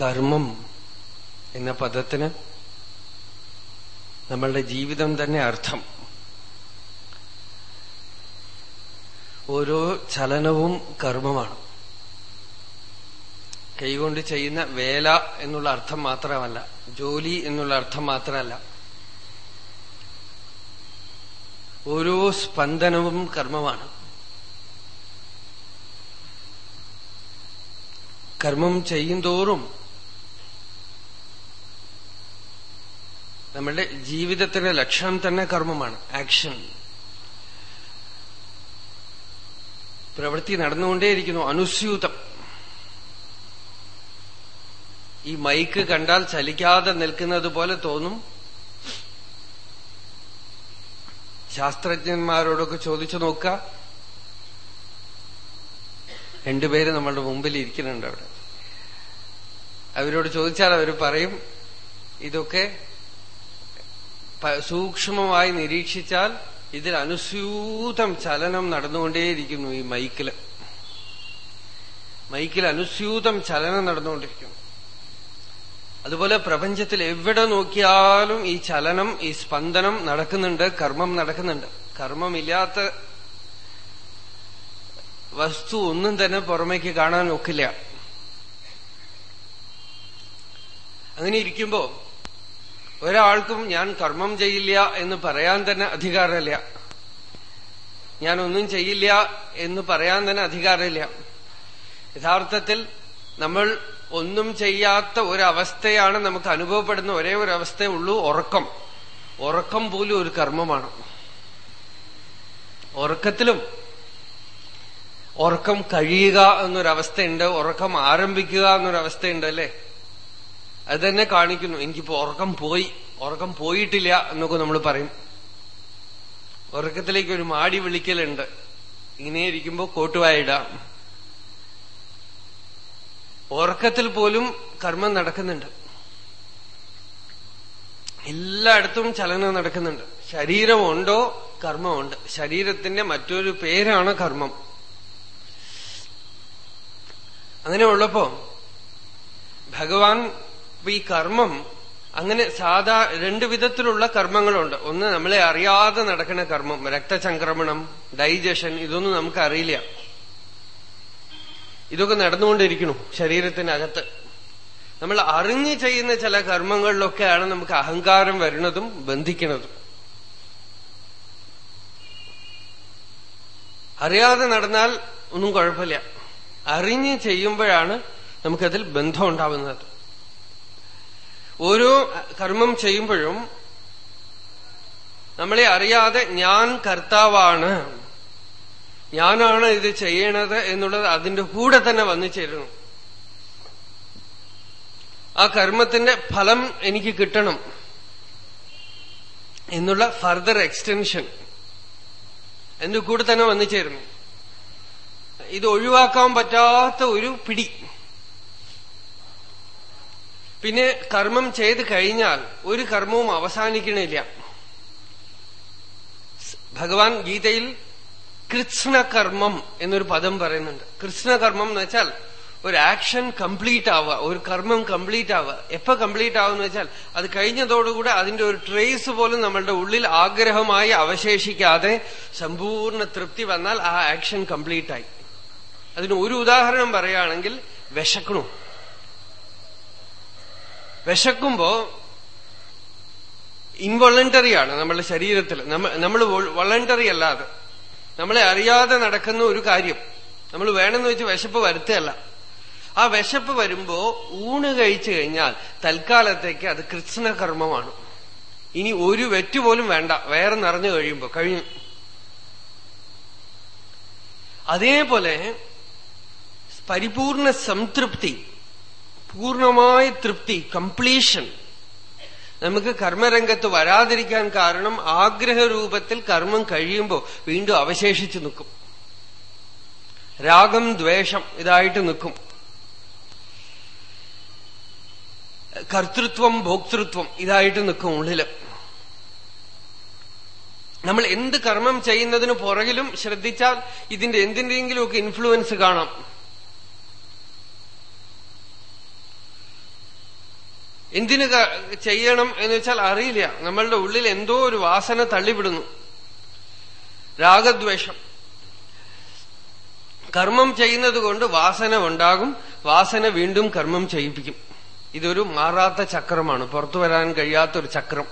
കർമ്മം എന്ന പദത്തിന് നമ്മളുടെ ജീവിതം തന്നെ അർത്ഥം. ഓരോ ചലനവും കർമ്മമാണ്. കൈകൊണ്ട് ചെയ്യുന്ന വേല എന്നുള്ള അർത്ഥം മാത്രമല്ല ജോലി എന്നുള്ള അർത്ഥം മാത്രമല്ല. ഓരോ സ്പന്ദനവും കർമ്മമാണ്. കർമ്മം ചെയ്യുന്തോറും നമ്മളുടെ ജീവിതത്തിന്റെ ലക്ഷണം തന്നെ കർമ്മമാണ് ആക്ഷൻ പ്രവൃത്തി നടന്നുകൊണ്ടേയിരിക്കുന്നു അനുസ്യൂതം. ഈ മൈക്ക് കണ്ടാൽ ചലിക്കാതെ നിൽക്കുന്നത് പോലെ തോന്നും. ശാസ്ത്രജ്ഞന്മാരോടൊക്കെ ചോദിച്ചു നോക്ക രണ്ടുപേര് നമ്മളുടെ മുമ്പിൽ ഇരിക്കുന്നുണ്ട് അവിടെ. അവരോട് ചോദിച്ചാൽ അവർ പറയും ഇതൊക്കെ സൂക്ഷ്മമായി നിരീക്ഷിച്ചാൽ ഇതിൽ അനുസ്യൂതം ചലനം നടന്നുകൊണ്ടേയിരിക്കുന്നു ഈ മൈക്കിൽ. മൈക്കിൽ അനുസ്യൂതം ചലനം നടന്നുകൊണ്ടിരിക്കുന്നു. അതുപോലെ പ്രപഞ്ചത്തിൽ എവിടെ നോക്കിയാലും ഈ ചലനം ഈ സ്പന്ദനം നടക്കുന്നുണ്ട് കർമ്മം നടക്കുന്നുണ്ട്. കർമ്മമില്ലാത്ത വസ്തു ഒന്നും തന്നെ പുറമേക്ക് കാണാൻ ഒക്കില്ല. അങ്ങനെ ഇരിക്കുമ്പോ ഒരാൾക്കും ഞാൻ കർമ്മം ചെയ്യില്ല എന്ന് പറയാൻ തന്നെ അധികാരമില്ല. ഞാനൊന്നും ചെയ്യില്ല എന്ന് പറയാൻ തന്നെ അധികാരമില്ല. യഥാർത്ഥത്തിൽ നമ്മൾ ഒന്നും ചെയ്യാത്ത ഒരവസ്ഥയാണ് നമുക്ക് അനുഭവപ്പെടുന്ന ഒരേ ഒരു അവസ്ഥയേ ഉള്ളൂ ഉറക്കം. ഉറക്കം പോലും ഒരു കർമ്മമാണ്. ഉറക്കത്തിലും ഉറക്കം കഴിയുക എന്നൊരവസ്ഥയുണ്ട് ഉറക്കം ആരംഭിക്കുക എന്നൊരവസ്ഥയുണ്ട് അല്ലേ? അത് തന്നെ കാണിക്കുന്നു. എനിക്കിപ്പോ ഉറക്കം പോയി. ഉറക്കം പോയിട്ടില്ല എന്നൊക്കെ നമ്മൾ പറയും. ഉറക്കത്തിലേക്ക് ഒരു മാടി വിളിക്കലുണ്ട്. ഇങ്ങനെ ഇരിക്കുമ്പോ കോട്ടുവായിടാം. ഉറക്കത്തിൽ പോലും കർമ്മം നടക്കുന്നുണ്ട്. എല്ലായിടത്തും ചലനം നടക്കുന്നുണ്ട്. ശരീരമുണ്ടോ? കർമ്മമുണ്ട്. ശരീരത്തിന്റെ മറ്റൊരു പേരാണ് കർമ്മം. അങ്ങനെ ഉള്ളപ്പോ ഭഗവാൻ ഈ കർമ്മം അങ്ങനെ സാധാ രണ്ടു വിധത്തിലുള്ള കർമ്മങ്ങളുണ്ട്. ഒന്ന് നമ്മളെ അറിയാതെ നടക്കുന്ന കർമ്മം രക്തചംക്രമണം ഡൈജഷൻ ഇതൊന്നും നമുക്ക് അറിയില്ല. ഇതൊക്കെ നടന്നുകൊണ്ടിരിക്കണു ശരീരത്തിനകത്ത്. നമ്മൾ അറിഞ്ഞു ചെയ്യുന്ന ചില കർമ്മങ്ങളിലൊക്കെയാണ് നമുക്ക് അഹങ്കാരം വരുന്നതും ബന്ധിക്കുന്നതും. അറിയാതെ നടന്നാൽ ഒന്നും കുഴപ്പമില്ല. അറിഞ്ഞ് ചെയ്യുമ്പോഴാണ് നമുക്കതിൽ ബന്ധം ഉണ്ടാവുന്നത്. ഓരോ കർമ്മം ചെയ്യുമ്പോഴും നമ്മളെ അറിയാതെ ഞാൻ കർത്താവാണ്. ഞാനാണ് ഇത് ചെയ്യണത് എന്നുള്ളത് അതിന്റെ കൂടെ തന്നെ വന്നു ചേരുന്നു. ആ കർമ്മത്തിന്റെ ഫലം എനിക്ക് കിട്ടണം എന്നുള്ള ഫർദർ എക്സ്റ്റൻഷൻ എന്റെ കൂടെ തന്നെ വന്നു ചേരുന്നു. ഇത് ഒഴിവാക്കാൻ പറ്റാത്ത ഒരു പിടി. പിന്നെ കർമ്മം ചെയ്ത് കഴിഞ്ഞാൽ ഒരു കർമ്മവും അവസാനിക്കണില്ല. ഭഗവാൻ ഗീതയിൽ കൃഷ്ണകർമ്മം എന്നൊരു പദം പറയുന്നുണ്ട്. കൃഷ്ണകർമ്മം എന്ന് വെച്ചാൽ ഒരു ആക്ഷൻ കംപ്ലീറ്റ് ആവുക ഒരു കർമ്മം കംപ്ലീറ്റ് ആവുക. എപ്പോ കംപ്ലീറ്റ് ആവുമെന്ന് വെച്ചാൽ അത് കഴിഞ്ഞതോടുകൂടെ അതിന്റെ ഒരു ട്രേസ് പോലും നമ്മളുടെ ഉള്ളിൽ ആഗ്രഹമായി അവശേഷിക്കാതെ സമ്പൂർണ തൃപ്തി വന്നാൽ ആ ആക്ഷൻ കംപ്ലീറ്റ് ആയി. അതിന് ഒരു ഉദാഹരണം പറയുകയാണെങ്കിൽ വിശക്കണു വിശക്കുമ്പോ ഇൻവോളണ്ടറിയാണ് നമ്മളുടെ ശരീരത്തിൽ. നമ്മൾ വോളണ്ടറി അല്ലാതെ. നമ്മളെ അറിയാതെ നടക്കുന്ന ഒരു കാര്യം. നമ്മൾ വേണമെന്ന് വെച്ച് വിശപ്പ് വരുത്തല്ല ആ വിശപ്പ് വരുമ്പോ ഊണ് കഴിച്ചു കഴിഞ്ഞാൽ തൽക്കാലത്തേക്ക് അത് കൃത്സ്നകർമ്മമാണ്. ഇനി ഒരു വെറ്റ് പോലും വേണ്ട. വേറെ നിറഞ്ഞു കഴിയുമ്പോ കഴിഞ്ഞു അതേപോലെ പരിപൂർണ സംതൃപ്തി. പൂർണമായ തൃപ്തി കംപ്ലീഷൻ നമുക്ക് കർമ്മരംഗത്ത് വരാതിരിക്കാൻ കാരണം ആഗ്രഹരൂപത്തിൽ കർമ്മം കഴിയുമ്പോൾ വീണ്ടും അവശേഷിച്ചു നിൽക്കും. രാഗം ദ്വേഷം ഇതായിട്ട് നിൽക്കും. കർത്തൃത്വം ഭോക്തൃത്വം ഇതായിട്ട് നിൽക്കും ഉള്ളിൽ. നമ്മൾ എന്ത് കർമ്മം ചെയ്യുന്നതിന് പുറകിലും ശ്രദ്ധിച്ചാൽ ഇതിന്റെ എന്തിന്റെയെങ്കിലുമൊക്കെ ഇൻഫ്ലുവൻസ് കാണാം. എന്തിനു ചെയ്യണം എന്ന് വെച്ചാൽ അറിയില്ല. നമ്മളുടെ ഉള്ളിൽ എന്തോ ഒരു വാസന തള്ളിവിടുന്നു. രാഗദ്വേഷം. കർമ്മം ചെയ്യുന്നത് കൊണ്ട് വാസന ഉണ്ടാകും. വാസന വീണ്ടും കർമ്മം ചെയ്യിപ്പിക്കും. ഇതൊരു മാറാത്ത ചക്രമാണ്. പുറത്തു വരാൻ കഴിയാത്തൊരു ചക്രം.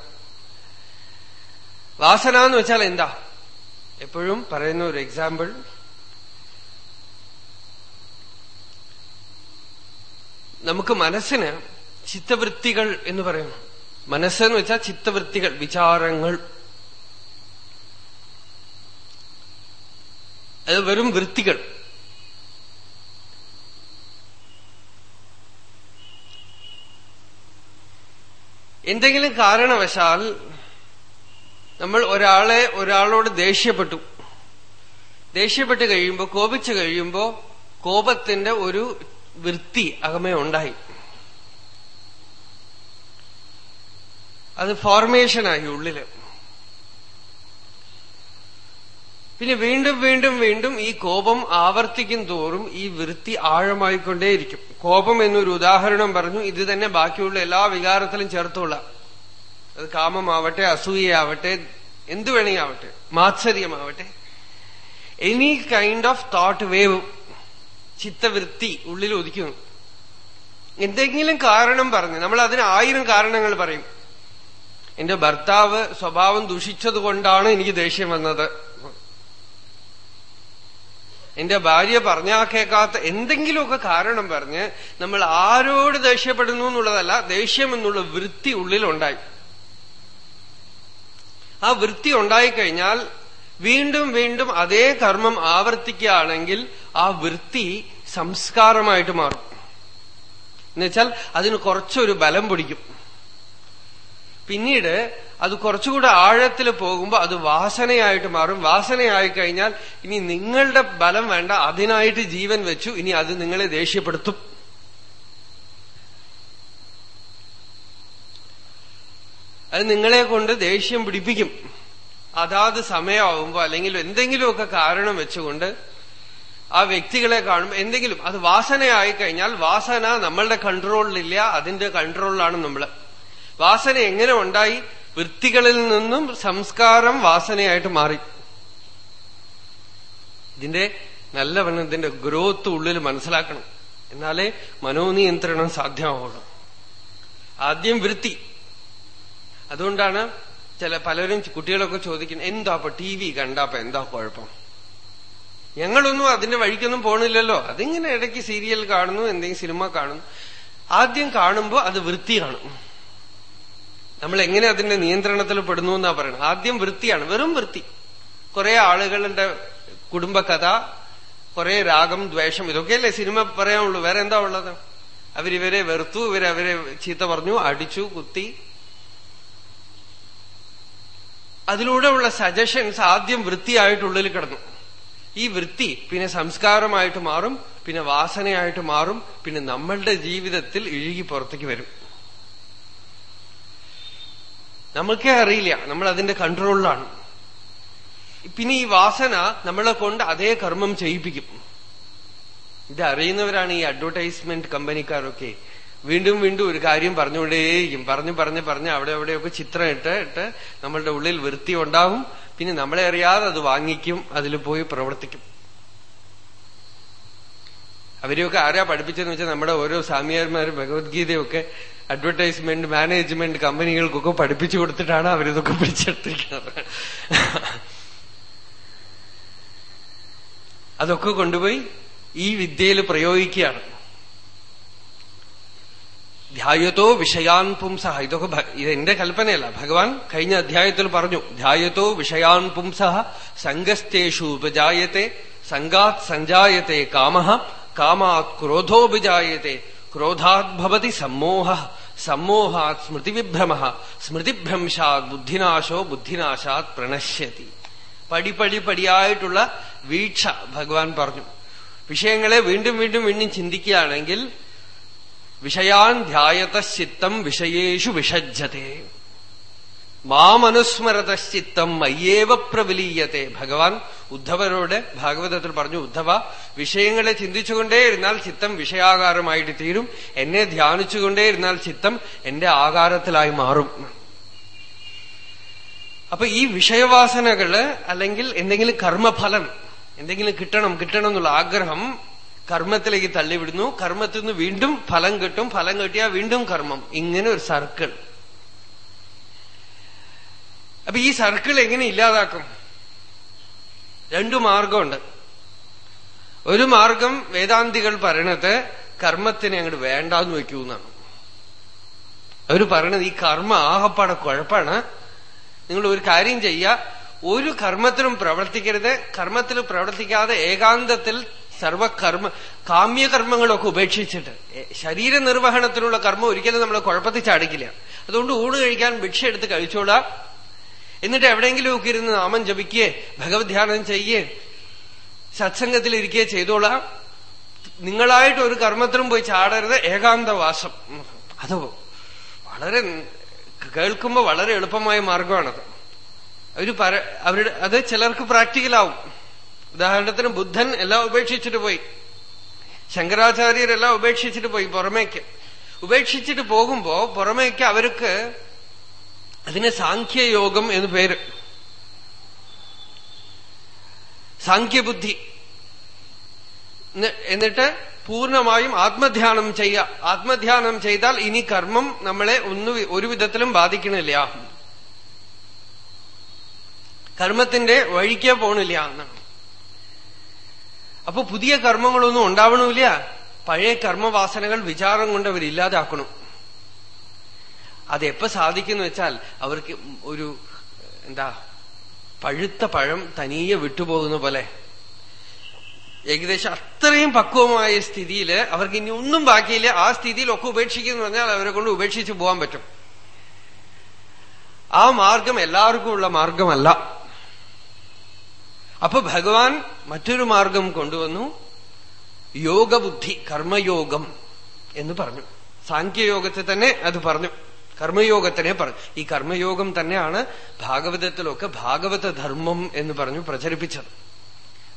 വാസന എന്ന് വെച്ചാൽ എന്താ? എപ്പോഴും പറയുന്ന ഒരു എക്സാമ്പിൾ നമുക്ക് മനസ്സിന് ചിത്തവൃത്തികൾ എന്ന് പറയുന്നു. മനസ്സെന്ന് വെച്ചാൽ ചിത്തവൃത്തികൾ വിചാരങ്ങൾ. അത് വെറും വൃത്തികൾ. എന്തെങ്കിലും കാരണവശാൽ നമ്മൾ ഒരാളെ ഒരാളോട് ദേഷ്യപ്പെട്ടു. ദേഷ്യപ്പെട്ട് കഴിയുമ്പോൾ കോപിച്ചു കഴിയുമ്പോൾ കോപത്തിന്റെ ഒരു വൃത്തി അകമേ ഉണ്ടായി. അത് ഫോർമേഷനായി ഉള്ളിൽ. പിന്നെ വീണ്ടും വീണ്ടും വീണ്ടും ഈ കോപം ആവർത്തിക്കും തോറും ഈ വൃത്തി ആഴമായിക്കൊണ്ടേയിരിക്കും. കോപം എന്നൊരു ഉദാഹരണം പറഞ്ഞു ഇത് തന്നെ ബാക്കിയുള്ള എല്ലാ വികാരത്തിലും ചേർത്തുള്ള. അത് കാമമാവട്ടെ അസൂയയാവട്ടെ എന്തു വേണമെങ്കിൽ മാത്സര്യമാവട്ടെ. Any kind of thought wave ചിത്തവൃത്തി ഉള്ളിൽ ഒതുക്കുന്നു എന്തെങ്കിലും കാരണം പറഞ്ഞു നമ്മൾ അതിന് ആയിരം കാരണങ്ങൾ പറയും. എന്റെ ഭർത്താവ് സ്വഭാവം ദുഷിച്ചതുകൊണ്ടാണ് എനിക്ക് ദേഷ്യം വന്നത്. എന്റെ ഭാര്യ പറഞ്ഞാ കേൾക്കാത്ത എന്തെങ്കിലുമൊക്കെ കാരണം പറഞ്ഞ് നമ്മൾ ആരോട് ദേഷ്യപ്പെടുന്നു എന്നുള്ളതല്ല ദേഷ്യം എന്നുള്ള വൃത്തി ഉള്ളിലുണ്ടായി. ആ വൃത്തി ഉണ്ടായിക്കഴിഞ്ഞാൽ വീണ്ടും വീണ്ടും അതേ കർമ്മം ആവർത്തിക്കുകയാണെങ്കിൽ ആ വൃത്തി സംസ്കാരമായിട്ട് മാറും. എന്നുവെച്ചാൽ അതിന് കുറച്ചൊരു ബലം പിടിക്കും. പിന്നീട് അത് കുറച്ചുകൂടെ ആഴത്തിൽ പോകുമ്പോൾ അത് വാസനയായിട്ട് മാറും. വാസനയായി കഴിഞ്ഞാൽ ഇനി നിങ്ങളുടെ ബലം വേണ്ട. അതിനായിട്ട് ജീവൻ വെച്ചു. ഇനി അത് നിങ്ങളെ ദേഷ്യപ്പെടുത്തും. അത് നിങ്ങളെ കൊണ്ട് ദേഷ്യം പിടിപ്പിക്കും. അതാത് സമയമാകുമ്പോ അല്ലെങ്കിൽ എന്തെങ്കിലുമൊക്കെ കാരണം വെച്ചുകൊണ്ട് ആ വ്യക്തികളെ കാണുമ്പോൾ എന്തെങ്കിലും അത് വാസനയായി കഴിഞ്ഞാൽ വാസന നമ്മളുടെ കൺട്രോളിലില്ല അതിന്റെ കൺട്രോളിലാണ് നമ്മൾ. വാസന എങ്ങനെ ഉണ്ടായി? വൃത്തികളിൽ നിന്നും സംസ്കാരം വാസനയായിട്ട് മാറി. ഇതിന്റെ നല്ലവണ്ണം ഇതിന്റെ ഗ്രോത്ത് ഉള്ളിൽ മനസ്സിലാക്കണം. എന്നാലേ മനോനിയന്ത്രണം സാധ്യമാവുള്ളൂ. ആദ്യം വൃത്തി. അതുകൊണ്ടാണ് ചില പലരും കുട്ടികളൊക്കെ ചോദിക്കുന്നത് എന്താ അപ്പൊ ടി വി കണ്ടപ്പോ എന്താ കുഴപ്പം? ഞങ്ങളൊന്നും അതിന്റെ വഴിക്കൊന്നും പോണില്ലല്ലോ. അതിങ്ങനെ ഇടയ്ക്ക് സീരിയൽ കാണുന്നു എന്തെങ്കിലും സിനിമ കാണുന്നു. ആദ്യം കാണുമ്പോൾ അത് വൃത്തി കാണും നമ്മൾ എങ്ങനെ അതിന്റെ നിയന്ത്രണത്തിൽ പെടുന്നു എന്നാ പറയുന്നത് ആദ്യം വൃത്തിയാണ് വെറും വൃത്തി. കുറെ ആളുകളുടെ കുടുംബകഥ കുറെ രാഗം ദ്വേഷം ഇതൊക്കെയല്ലേ സിനിമ പറയാനുള്ളൂ. വേറെ എന്താ ഉള്ളത്? അവരിവരെ വെറുത്തു ഇവരവരെ ചീത്ത പറഞ്ഞു അടിച്ചു കുത്തി. അതിലൂടെ ഉള്ള സജഷൻസ് ആദ്യം വൃത്തിയായിട്ടുള്ളിൽ കിടന്നു. ഈ വൃത്തി പിന്നെ സംസ്കാരമായിട്ട് മാറും പിന്നെ വാസനയായിട്ട് മാറും പിന്നെ നമ്മളുടെ ജീവിതത്തിൽ ഇഴുകി പുറത്തേക്ക് വരും. നമ്മൾക്കേ അറിയില്ല. നമ്മൾ അതിന്റെ കൺട്രോളിലാണ് പിന്നെ ഈ വാസന നമ്മളെ കൊണ്ട് അതേ കർമ്മം ചെയ്യിപ്പിക്കും. ഇത് അറിയുന്നവരാണ് ഈ അഡ്വർടൈസ്മെന്റ് കമ്പനിക്കാരൊക്കെ. വീണ്ടും വീണ്ടും ഒരു കാര്യം പറഞ്ഞുകൊണ്ടേയിരിക്കും. പറഞ്ഞു പറഞ്ഞ് പറഞ്ഞ് അവിടെ അവിടെയൊക്കെ ചിത്രം ഇട്ട് ഇട്ട് നമ്മളുടെ ഉള്ളിൽ വൃത്തി ഉണ്ടാവും. പിന്നെ നമ്മളെ അറിയാതെ അത് വാങ്ങിക്കും അതിൽ പോയി പ്രവർത്തിക്കും. അവരെയൊക്കെ ആരാ പഠിപ്പിച്ചെന്ന് വെച്ചാൽ നമ്മുടെ ഓരോ സ്വാമിയാർമാരും ഭഗവത്ഗീതയൊക്കെ അഡ്വർടൈസ്മെന്റ് മാനേജ്മെന്റ് കമ്പനികൾക്കൊക്കെ പഠിപ്പിച്ചു കൊടുത്തിട്ടാണ് അവരിതൊക്കെ പിടിച്ചെടുത്തിരിക്കുന്നത്. അതൊക്കെ കൊണ്ടുപോയി ഈ വിദ്യയിൽ പ്രയോഗിക്കുകയാണ്. ധ്യായത്തോ വിഷയാൻ പുംസ ഇതൊക്കെ ഇത് എന്റെ കൽപ്പനയല്ല. ഭഗവാൻ കഴിഞ്ഞ അധ്യായത്തിൽ പറഞ്ഞു ധ്യായത്തോ വിഷയാൻ പുംസ സംഗസ്തേഷു ഉപജായത്തെ സംഗാത് സഞ്ജായത്തെ കാമ കാമാത് ക്രോധോപജായത്തെ ക്രോധാത് ഭവതി സമ്മോഹ സമ്മോഹാത് സ്മൃതിവിഭ്രമ സ്മൃതിഭ്രംശാത് ബുദ്ധിനാശോ ബുദ്ധിനാശാത് പ്രണശ്യതി പടിപടി പടിയായിട്ടുള്ള വീക്ഷ ഭഗവാൻ പറഞ്ഞു വിഷയങ്ങളെ വീണ്ടും വീണ്ടും വീണ്ടും ചിന്തിക്കുകയാണെങ്കിൽ വിഷയാൻ ധ്യായത ചിത്തം വിഷയേഷു വിഷജ്ജത്തെ മാമനുസ്മരതശ്ചിത്തം മയ്യേവ പ്രവിലീയത്തെ. ഭഗവാൻ ഉദ്ധവരോട് ഭാഗവതത്തിൽ പറഞ്ഞു ഉദ്ധവ വിഷയങ്ങളെ ചിന്തിച്ചുകൊണ്ടേ ഇരുന്നാൽ ചിത്തം വിഷയാകാരമായിട്ട് തീരും. എന്നെ ധ്യാനിച്ചുകൊണ്ടേ ഇരുന്നാൽ ചിത്തം എന്റെ ആകാരത്തിലായി മാറും. അപ്പൊ ഈ വിഷയവാസനകൾ അല്ലെങ്കിൽ എന്തെങ്കിലും കർമ്മഫലം എന്തെങ്കിലും കിട്ടണം കിട്ടണം എന്നുള്ള ആഗ്രഹം കർമ്മത്തിലേക്ക് തള്ളിവിടുന്നു. കർമ്മത്തിൽ നിന്ന് വീണ്ടും ഫലം കിട്ടും. ഫലം കിട്ടിയാൽ വീണ്ടും കർമ്മം. ഇങ്ങനെ ഒരു സർക്കിൾ. അപ്പൊ ഈ സർക്കിൾ എങ്ങനെ ഇല്ലാതാക്കും? രണ്ടു മാർഗമുണ്ട്. ഒരു മാർഗം വേദാന്തികൾ പറയണത് കർമ്മത്തിനെ അങ്ങോട്ട് വേണ്ടാന്ന് വെക്കൂ എന്നാണ് അവർ പറയണത് ഈ കർമ്മ ആകപ്പാടെ കുഴപ്പാണ്. നിങ്ങൾ ഒരു കാര്യം ചെയ്യുക ഒരു കർമ്മത്തിലും പ്രവർത്തിക്കരുത് കർമ്മത്തിൽ പ്രവർത്തിക്കാതെ ഏകാന്തത്തിൽ സർവകർമ്മ കാമ്യകർമ്മങ്ങളൊക്കെ ഉപേക്ഷിച്ചിട്ട്. ശരീര നിർവഹണത്തിനുള്ള കർമ്മം ഒരിക്കലും നമ്മളെ കുഴപ്പത്തിൽ ചാടിക്കില്ല. അതുകൊണ്ട് ഊണ് കഴിക്കാൻ ഭിക്ഷ എടുത്ത് കഴിച്ചോളാം. എന്നിട്ട് എവിടെയെങ്കിലുമൊക്കെ ഇരുന്ന് നാമം ജപിക്കേ ഭഗവത് ധ്യാനം ചെയ്യേ സത്സംഗത്തിലിരിക്കേ ചെയ്തോളാം. നിങ്ങളായിട്ട് ഒരു കർമ്മത്തിനും പോയി ചാടരുത് ഏകാന്തവാസം. അത് വളരെ കേൾക്കുമ്പോ വളരെ എളുപ്പമായ മാർഗമാണത്. അവർ പറ അവരുടെ അത് ചിലർക്ക് പ്രാക്ടിക്കലാവും. ഉദാഹരണത്തിന് ബുദ്ധൻ എല്ലാം ഉപേക്ഷിച്ചിട്ട് പോയി. ശങ്കരാചാര്യരെല്ലാം ഉപേക്ഷിച്ചിട്ട് പോയി പുറമേക്ക്. ഉപേക്ഷിച്ചിട്ട് പോകുമ്പോ പുറമേക്ക് അവർക്ക് അതിന് സാഖ്യയോഗം എന്ന് പേര്. സാഖ്യബുദ്ധി. എന്നിട്ട് പൂർണമായും ആത്മധ്യാനം ചെയ്യുക ആത്മധ്യാനം ചെയ്താൽ ഇനി കർമ്മം നമ്മളെ ഒന്ന് ഒരു വിധത്തിലും ബാധിക്കണില്ല. കർമ്മത്തിന്റെ വഴിക്ക് പോണില്ല എന്നാണ്. അപ്പൊ പുതിയ കർമ്മങ്ങളൊന്നും ഉണ്ടാവണമില്ല. പഴയ കർമ്മവാസനകൾ വിചാരം കൊണ്ട് അവരില്ലാതാക്കണം. അതെപ്പോ സാധിക്കുന്നു വെച്ചാൽ അവർക്ക് ഒരു എന്താ പഴുത്ത പഴം തനിയെ വിട്ടുപോകുന്ന പോലെ. ഏകദേശം അത്രയും പക്വമായ സ്ഥിതിയിൽ അവർക്ക് ഇനി ഒന്നും ബാക്കിയില്ല. ആ സ്ഥിതിയിൽ ഒക്കെ ഉപേക്ഷിക്കുന്നു പറഞ്ഞാൽ അവരെ കൊണ്ട് ഉപേക്ഷിച്ച് പോകാൻ പറ്റും. ആ മാർഗം എല്ലാവർക്കും ഉള്ള മാർഗമല്ല. അപ്പൊ ഭഗവാൻ മറ്റൊരു മാർഗം കൊണ്ടുവന്നു. യോഗബുദ്ധി കർമ്മയോഗം എന്ന് പറഞ്ഞു. സാഖ്യയോഗത്തെ തന്നെ അത് പറഞ്ഞു. കർമ്മയോഗത്തിനെ പറഞ്ഞു ഈ കർമ്മയോഗം തന്നെയാണ് ഭാഗവതത്തിലൊക്കെ ഭാഗവത ധർമ്മം എന്ന് പറഞ്ഞു പ്രചരിപ്പിച്ചത്.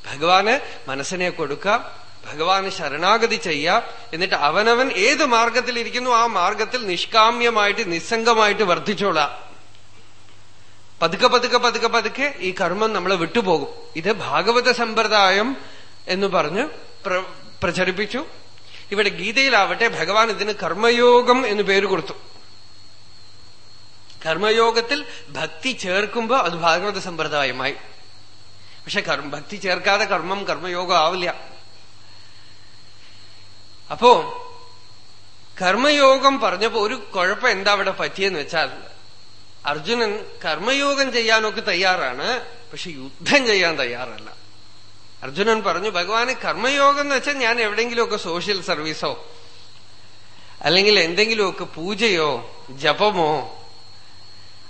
ഭഗവാന് മനസ്സിനെ കൊടുക്കാം ഭഗവാന് ശരണാഗതി ചെയ്യ എന്നിട്ട് അവനവൻ ഏത് മാർഗത്തിലിരിക്കുന്നു ആ മാർഗത്തിൽ നിഷ്കാമ്യമായിട്ട് നിസ്സംഗമായിട്ട് വർദ്ധിച്ചോളാം. പതുക്കെ പതുക്കെ പതുക്കെ പതുക്കെ ഈ കർമ്മം നമ്മളെ വിട്ടുപോകും. ഇത് ഭാഗവത സമ്പ്രദായം എന്ന് പറഞ്ഞ് പ്രചരിപ്പിച്ചു. ഇവിടെ ഗീതയിലാവട്ടെ ഭഗവാൻ ഇതിന് കർമ്മയോഗം എന്ന് പേര് കൊടുത്തു. കർമ്മയോഗത്തിൽ ഭക്തി ചേർക്കുമ്പോ അത് ഭാഗവത സമ്പ്രദായമായി. പക്ഷെ ഭക്തി ചേർക്കാതെ കർമ്മം കർമ്മയോഗം ആവില്ല. അപ്പോ കർമ്മയോഗം പറഞ്ഞപ്പോ ഒരു കുഴപ്പം എന്താ അവിടെ പറ്റിയെന്ന് വെച്ചാൽ അർജുനൻ കർമ്മയോഗം ചെയ്യാനൊക്കെ തയ്യാറാണ് പക്ഷെ യുദ്ധം ചെയ്യാൻ തയ്യാറല്ല. അർജുനൻ പറഞ്ഞു ഭഗവാന് കർമ്മയോഗം എന്ന് വെച്ചാൽ ഞാൻ എവിടെയെങ്കിലുമൊക്കെ സോഷ്യൽ സർവീസോ അല്ലെങ്കിൽ എന്തെങ്കിലുമൊക്കെ പൂജയോ ജപമോ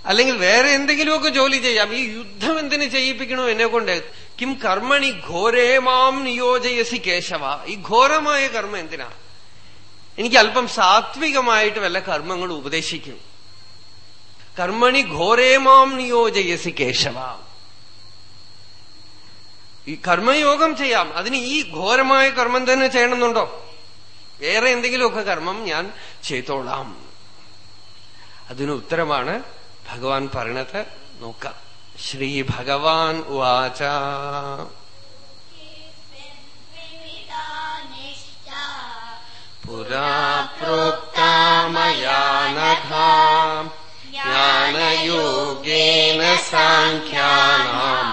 അല്ലെങ്കിൽ വേറെ എന്തെങ്കിലുമൊക്കെ ജോലി ചെയ്യാം. ഈ യുദ്ധം എന്തിനു ചെയ്യിപ്പിക്കണോ എന്നെ കൊണ്ട്? കിം കർമ്മണി ഘോരേമാം നിയോജയസി കേശവ. ഈ ഘോരമായ കർമ്മം എന്തിനാ? എനിക്ക് അല്പം സാത്വികമായിട്ട് വല്ല കർമ്മങ്ങൾ ഉപദേശിക്കും. കർമ്മണി ഘോരേമാം നിയോജയസി കേശവ. ഈ കർമ്മയോഗം ചെയ്യാം. അതിന് ഈ ഘോരമായ കർമ്മം തന്നെ ചെയ്യണമെന്നുണ്ടോ? വേറെ എന്തെങ്കിലുമൊക്കെ കർമ്മം ഞാൻ ചെയ്തോളാം. അതിന് ഉത്തരമാണ് ഭഗവാൻ പറയണത് നോക്കാം ശ്രീ ഭഗവാൻ വാച പുരാ പ്രോക്താമയാ നഘാ ജ്ഞാനയോഗേന സാഖ്യാനാം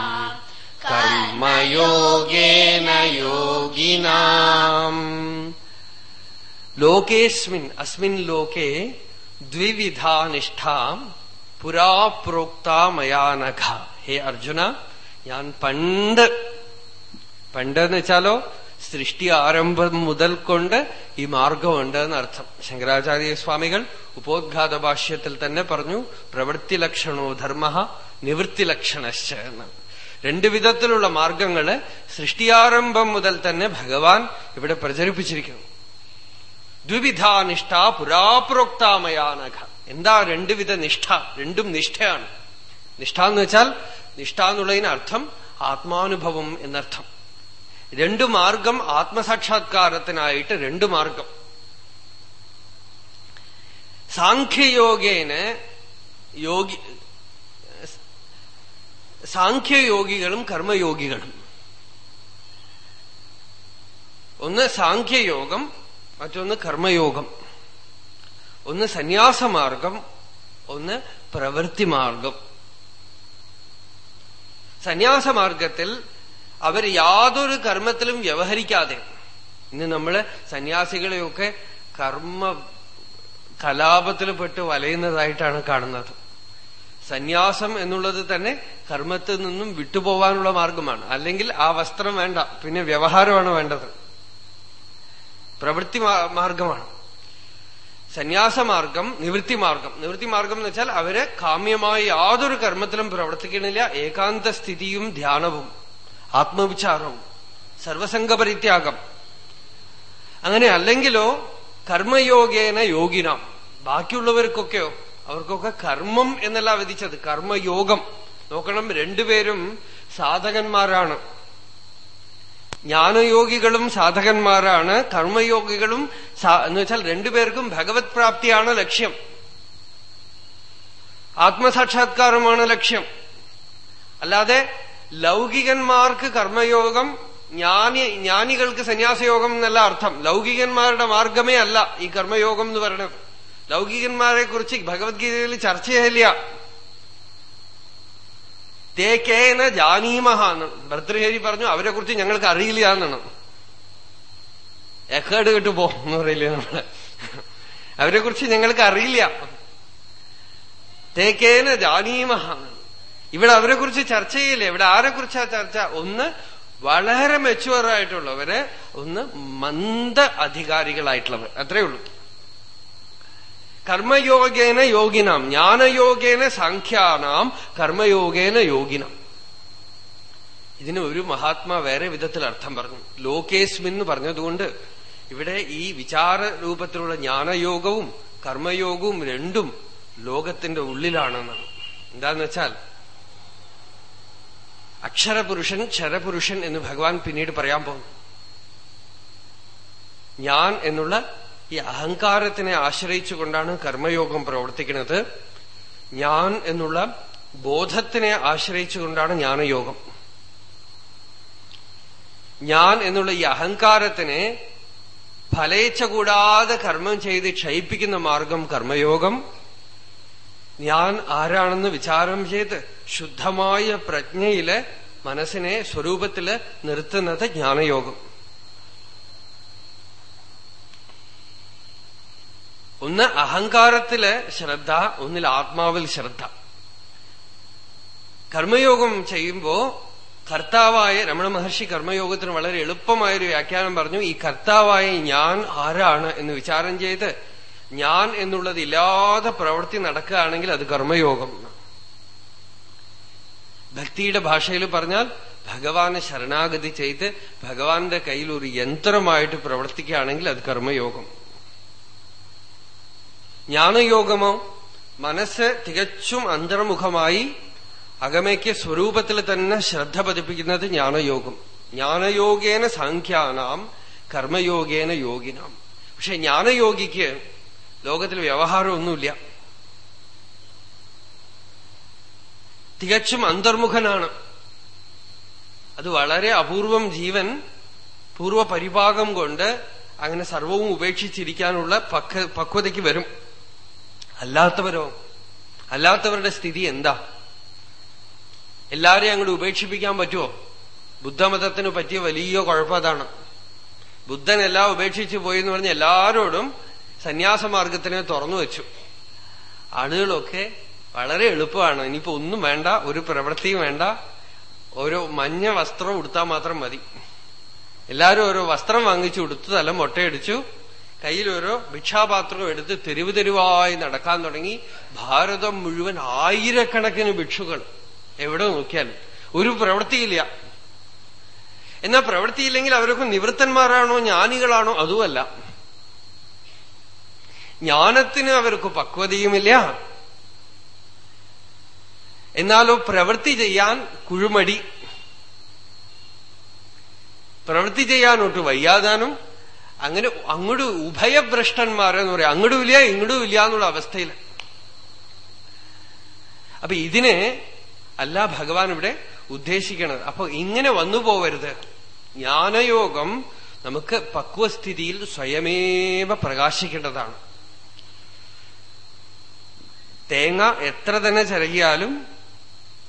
കർമ്മയോഗേന യോഗിനാം ലോകേസ്മിൻ അസ്മിൻ ലോകേ ദ്വിവിധാ നിഷ്ഠാം പുരാ പ്രോക്താമയാനഘ ഹേ അർജുന ഞാൻ പണ്ട് പണ്ടെന്ന് വെച്ചാലോ സൃഷ്ടി ആരംഭം മുതൽ കൊണ്ട് ഈ മാർഗമുണ്ട് എന്നർത്ഥം ശങ്കരാചാര്യ സ്വാമികൾ ഉപോദ്ഘാത ഭാഷ്യത്തിൽ തന്നെ പറഞ്ഞു പ്രവൃത്തി ലക്ഷണോ ധർമ്മ നിവൃത്തി ലക്ഷണശ്ച എന്ന്. രണ്ടു വിധത്തിലുള്ള മാർഗങ്ങൾ സൃഷ്ടിയാരംഭം മുതൽ തന്നെ ഭഗവാൻ ഇവിടെ പ്രചരിപ്പിച്ചിരിക്കുന്നു. ദ്വിവിധാനിഷ്ഠ പുരാപ്രോക്താമയാനഘ എന്താ രണ്ടുവിധ നിഷ്ഠ? രണ്ടും നിഷ്ഠയാണ്. നിഷ്ഠ എന്ന് വെച്ചാൽ നിഷ്ഠ എന്നുള്ളതിന് അർത്ഥം ആത്മാനുഭവം എന്നർത്ഥം. രണ്ടു മാർഗം ആത്മസാക്ഷാത്കാരത്തിനായിട്ട് രണ്ടു മാർഗം. സാഖ്യയോഗേന യോഗി സാഖ്യയോഗികളും കർമ്മയോഗികളും. ഒന്ന് സാഖ്യയോഗം മറ്റൊന്ന് കർമ്മയോഗം. ഒന്ന് സന്യാസമാർഗം ഒന്ന് പ്രവൃത്തിമാർഗം. സന്യാസമാർഗത്തിൽ അവർ യാതൊരു കർമ്മത്തിലും വ്യവഹരിക്കാതെ ഇന്ന് നമ്മൾ സന്യാസികളെയൊക്കെ കർമ്മ കലാപത്തിൽ പെട്ട് വലയുന്നതായിട്ടാണ് കാണുന്നത്. സന്യാസം എന്നുള്ളത് തന്നെ കർമ്മത്തിൽ നിന്നും വിട്ടുപോവാനുള്ള മാർഗമാണ്. അല്ലെങ്കിൽ ആ വസ്ത്രം വേണ്ട പിന്നെ വ്യവഹാരമാണ് വേണ്ടത്. പ്രവൃത്തി മാർഗമാണ്. സന്യാസമാർഗം നിവൃത്തി മാർഗം നിവൃത്തി മാർഗം എന്ന് വെച്ചാൽ അവർ കാമ്യമായ യാതൊരു കർമ്മത്തിലും പ്രവർത്തിക്കണില്ല ഏകാന്ത സ്ഥിതിയും ധ്യാനവും ആത്മവിചാരവും സർവസംഗപരിത്യാഗം. അങ്ങനെ അല്ലെങ്കിലോ കർമ്മയോഗേന യോഗിനാം. ബാക്കിയുള്ളവർക്കൊക്കെയോ അവർക്കൊക്കെ കർമ്മം എന്നല്ല വിധിച്ചത്. കർമ്മയോഗം. നോക്കണം രണ്ടുപേരും സാധകന്മാരാണ്. ജ്ഞാനയോഗികളും സാധകന്മാരാണ്. കർമ്മയോഗികളും എന്ന് വെച്ചാൽ രണ്ടുപേർക്കും ഭഗവത് പ്രാപ്തിയാണ് ലക്ഷ്യം. ആത്മസാക്ഷാത്കാരമാണ് ലക്ഷ്യം. അല്ലാതെ ലൗകികന്മാർക്ക് കർമ്മയോഗം ജ്ഞാനി ജ്ഞാനികൾക്ക് സന്യാസയോഗം എന്നല്ല അർത്ഥം. ലൗകികന്മാരുടെ മാർഗമേ അല്ല ഈ കർമ്മയോഗം എന്ന് പറയുന്നത്. ലൗകികന്മാരെ കുറിച്ച് ഭഗവത്ഗീതയിൽ ചർച്ച ചെയ്യില്ല തേക്കേന ജാനീമഹ ഭർത്തൃഹേരി പറഞ്ഞു അവരെ കുറിച്ച് ഞങ്ങൾക്ക് അറിയില്ല എന്നാണ്. എക്കേട് കിട്ടു പോന്ന് പറയില്ല നമ്മൾ. അവരെ കുറിച്ച് ഞങ്ങൾക്ക് അറിയില്ല. തേക്കേന ജാനീമഹ ഇവിടെ അവരെ കുറിച്ച് ചർച്ച ചെയ്യില്ല. ഇവിടെ ആരെ കുറിച്ചാ ചർച്ച? ഒന്ന് വളരെ മെച്ചുവറായിട്ടുള്ളവര് ഒന്ന് മന്ദ അധികാരികളായിട്ടുള്ളവർ അത്രേ ഉള്ളൂ. കർമ്മയോഗേന യോഗിനാം ജ്ഞാനയോഗേന സാഖ്യാനാം കർമ്മയോഗേന യോഗിനാം. ഇതിന് ഒരു മഹാത്മാ വേറെ വിധത്തിൽ അർത്ഥം പറഞ്ഞു. ലോകേസ്മിൻ പറഞ്ഞതുകൊണ്ട് ഇവിടെ ഈ വിചാര രൂപത്തിലുള്ള ജ്ഞാനയോഗവും കർമ്മയോഗവും രണ്ടും ലോകത്തിന്റെ ഉള്ളിലാണെന്നാണ്. എന്താന്ന് വെച്ചാൽ അക്ഷരപുരുഷൻ ക്ഷരപുരുഷൻ എന്ന് ഭഗവാൻ പിന്നീട് പറയാൻ പോകുന്നു. ഞാൻ എന്നുള്ള ഈ അഹങ്കാരത്തിനെ ആശ്രയിച്ചുകൊണ്ടാണ് കർമ്മയോഗം പ്രവർത്തിക്കുന്നത്. ഞാൻ എന്നുള്ള ബോധത്തിനെ ആശ്രയിച്ചുകൊണ്ടാണ് ജ്ഞാനയോഗം. ഞാൻ എന്നുള്ള ഈ അഹങ്കാരത്തിനെ ഫലേച്ഛ കൂടാതെ കർമ്മം ചെയ്ത് ക്ഷയിപ്പിക്കുന്ന മാർഗം കർമ്മയോഗം. ഞാൻ ആരാണെന്ന് വിചാരം ചെയ്ത് ശുദ്ധമായ പ്രജ്ഞയിൽ മനസ്സിനെ സ്വരൂപത്തിൽ നിർത്തുന്നത് ജ്ഞാനയോഗം. ഒന്ന് അഹങ്കാരത്തിൽ ശ്രദ്ധ ഒന്നിൽ ആത്മാവിൽ ശ്രദ്ധ. കർമ്മയോഗം ചെയ്യുമ്പോ കർത്താവായ രമണ മഹർഷി കർമ്മയോഗത്തിന് വളരെ എളുപ്പമായൊരു വ്യാഖ്യാനം പറഞ്ഞു ഈ കർത്താവായ ഞാൻ ആരാണ്? എന്ന് വിചാരം ചെയ്ത് ഞാൻ എന്നുള്ളത് ഇല്ലാതെ പ്രവൃത്തി നടക്കുകയാണെങ്കിൽ അത് കർമ്മയോഗം ഭക്തിയുടെ ഭാഷയിൽ പറഞ്ഞാൽ ഭഗവാനെ ശരണാഗതി ചെയ്ത് ഭഗവാന്റെ കയ്യിൽ ഒരു യന്ത്രമായിട്ട് പ്രവർത്തിക്കുകയാണെങ്കിൽ അത് കർമ്മയോഗം. ജ്ഞാനയോഗമോ മനസ്സ് തികച്ചും അന്തർമുഖമായി അകമയ്ക്ക് സ്വരൂപത്തിൽ തന്നെ ശ്രദ്ധ പതിപ്പിക്കുന്നത് ജ്ഞാനയോഗം. ജ്ഞാനയോഗേന സാഖ്യാനാം കർമ്മയോഗേന യോഗിനാം. പക്ഷെ ജ്ഞാനയോഗിക്ക് ലോകത്തിൽ വ്യവഹാരമൊന്നുമില്ല. തികച്ചും അന്തർമുഖനാണ്. അത് വളരെ അപൂർവം ജീവൻ പൂർവപരിഭാഗം കൊണ്ട് അങ്ങനെ സർവവും ഉപേക്ഷിച്ചിരിക്കാനുള്ള പക്വ പക്വതയ്ക്ക് വരും. അല്ലാത്തവരോ? അല്ലാത്തവരുടെ സ്ഥിതി എന്താ? എല്ലാരെയും അങ്ങോട്ട് ഉപേക്ഷിപ്പിക്കാൻ പറ്റുമോ ബുദ്ധമതത്തിന് പറ്റിയ വലിയ കുഴപ്പം അതാണ്. ബുദ്ധൻ എല്ലാം ഉപേക്ഷിച്ചു പോയി എന്ന് പറഞ്ഞ് എല്ലാരോടും സന്യാസമാർഗത്തിനെ തുറന്നു വെച്ചു. ആളുകളൊക്കെ വളരെ എളുപ്പമാണ്. ഇനിയിപ്പോ ഒന്നും വേണ്ട ഒരു പ്രവൃത്തിയും വേണ്ട. ഓരോ മഞ്ഞ വസ്ത്രം ഉടുത്താൽ മാത്രം മതി. എല്ലാരും ഓരോ വസ്ത്രം വാങ്ങിച്ചു ഉടുത്തു തല മൊട്ടയടിച്ചു. കയ്യിൽ ഓരോ ഭിക്ഷാപാത്രം എടുത്ത് തെരുവ് തെരുവായി നടക്കാൻ തുടങ്ങി ഭാരതം മുഴുവൻ ആയിരക്കണക്കിന് ഭിക്ഷുകൾ എവിടെ നോക്കിയാലും. ഒരു പ്രവൃത്തിയില്ല. എന്നാ പ്രവൃത്തിയില്ലെങ്കിൽ അവരൊക്കെ നിവൃത്തന്മാരാണോ ജ്ഞാനികളാണോ? അതുമല്ല. ജ്ഞാനത്തിന് അവർക്ക് പക്വതയുമില്ല. എന്നാലോ പ്രവൃത്തി ചെയ്യാൻ കുഴുമടി. പ്രവൃത്തി ചെയ്യാനൊട്ട് വയ്യാതാനും അങ്ങനെ അങ്ങോട്ട് ഉഭയഭ്രഷ്ടന്മാരെന്ന് പറയാം. അങ്ങോട്ടും ഇല്ല ഇങ്ങോട്ടും ഇല്ല എന്നുള്ള അവസ്ഥയിൽ. അപ്പൊ ഇതിനെ അല്ല ഭഗവാൻ ഇവിടെ ഉദ്ദേശിക്കണത്. അപ്പൊ ഇങ്ങനെ വന്നു പോവരുത്. ജ്ഞാനയോഗം നമുക്ക് പക്വസ്ഥിതിയിൽ സ്വയമേവ പ്രകാശിക്കേണ്ടതാണ്. തേങ്ങ എത്ര തന്നെ ചിരകിയാലും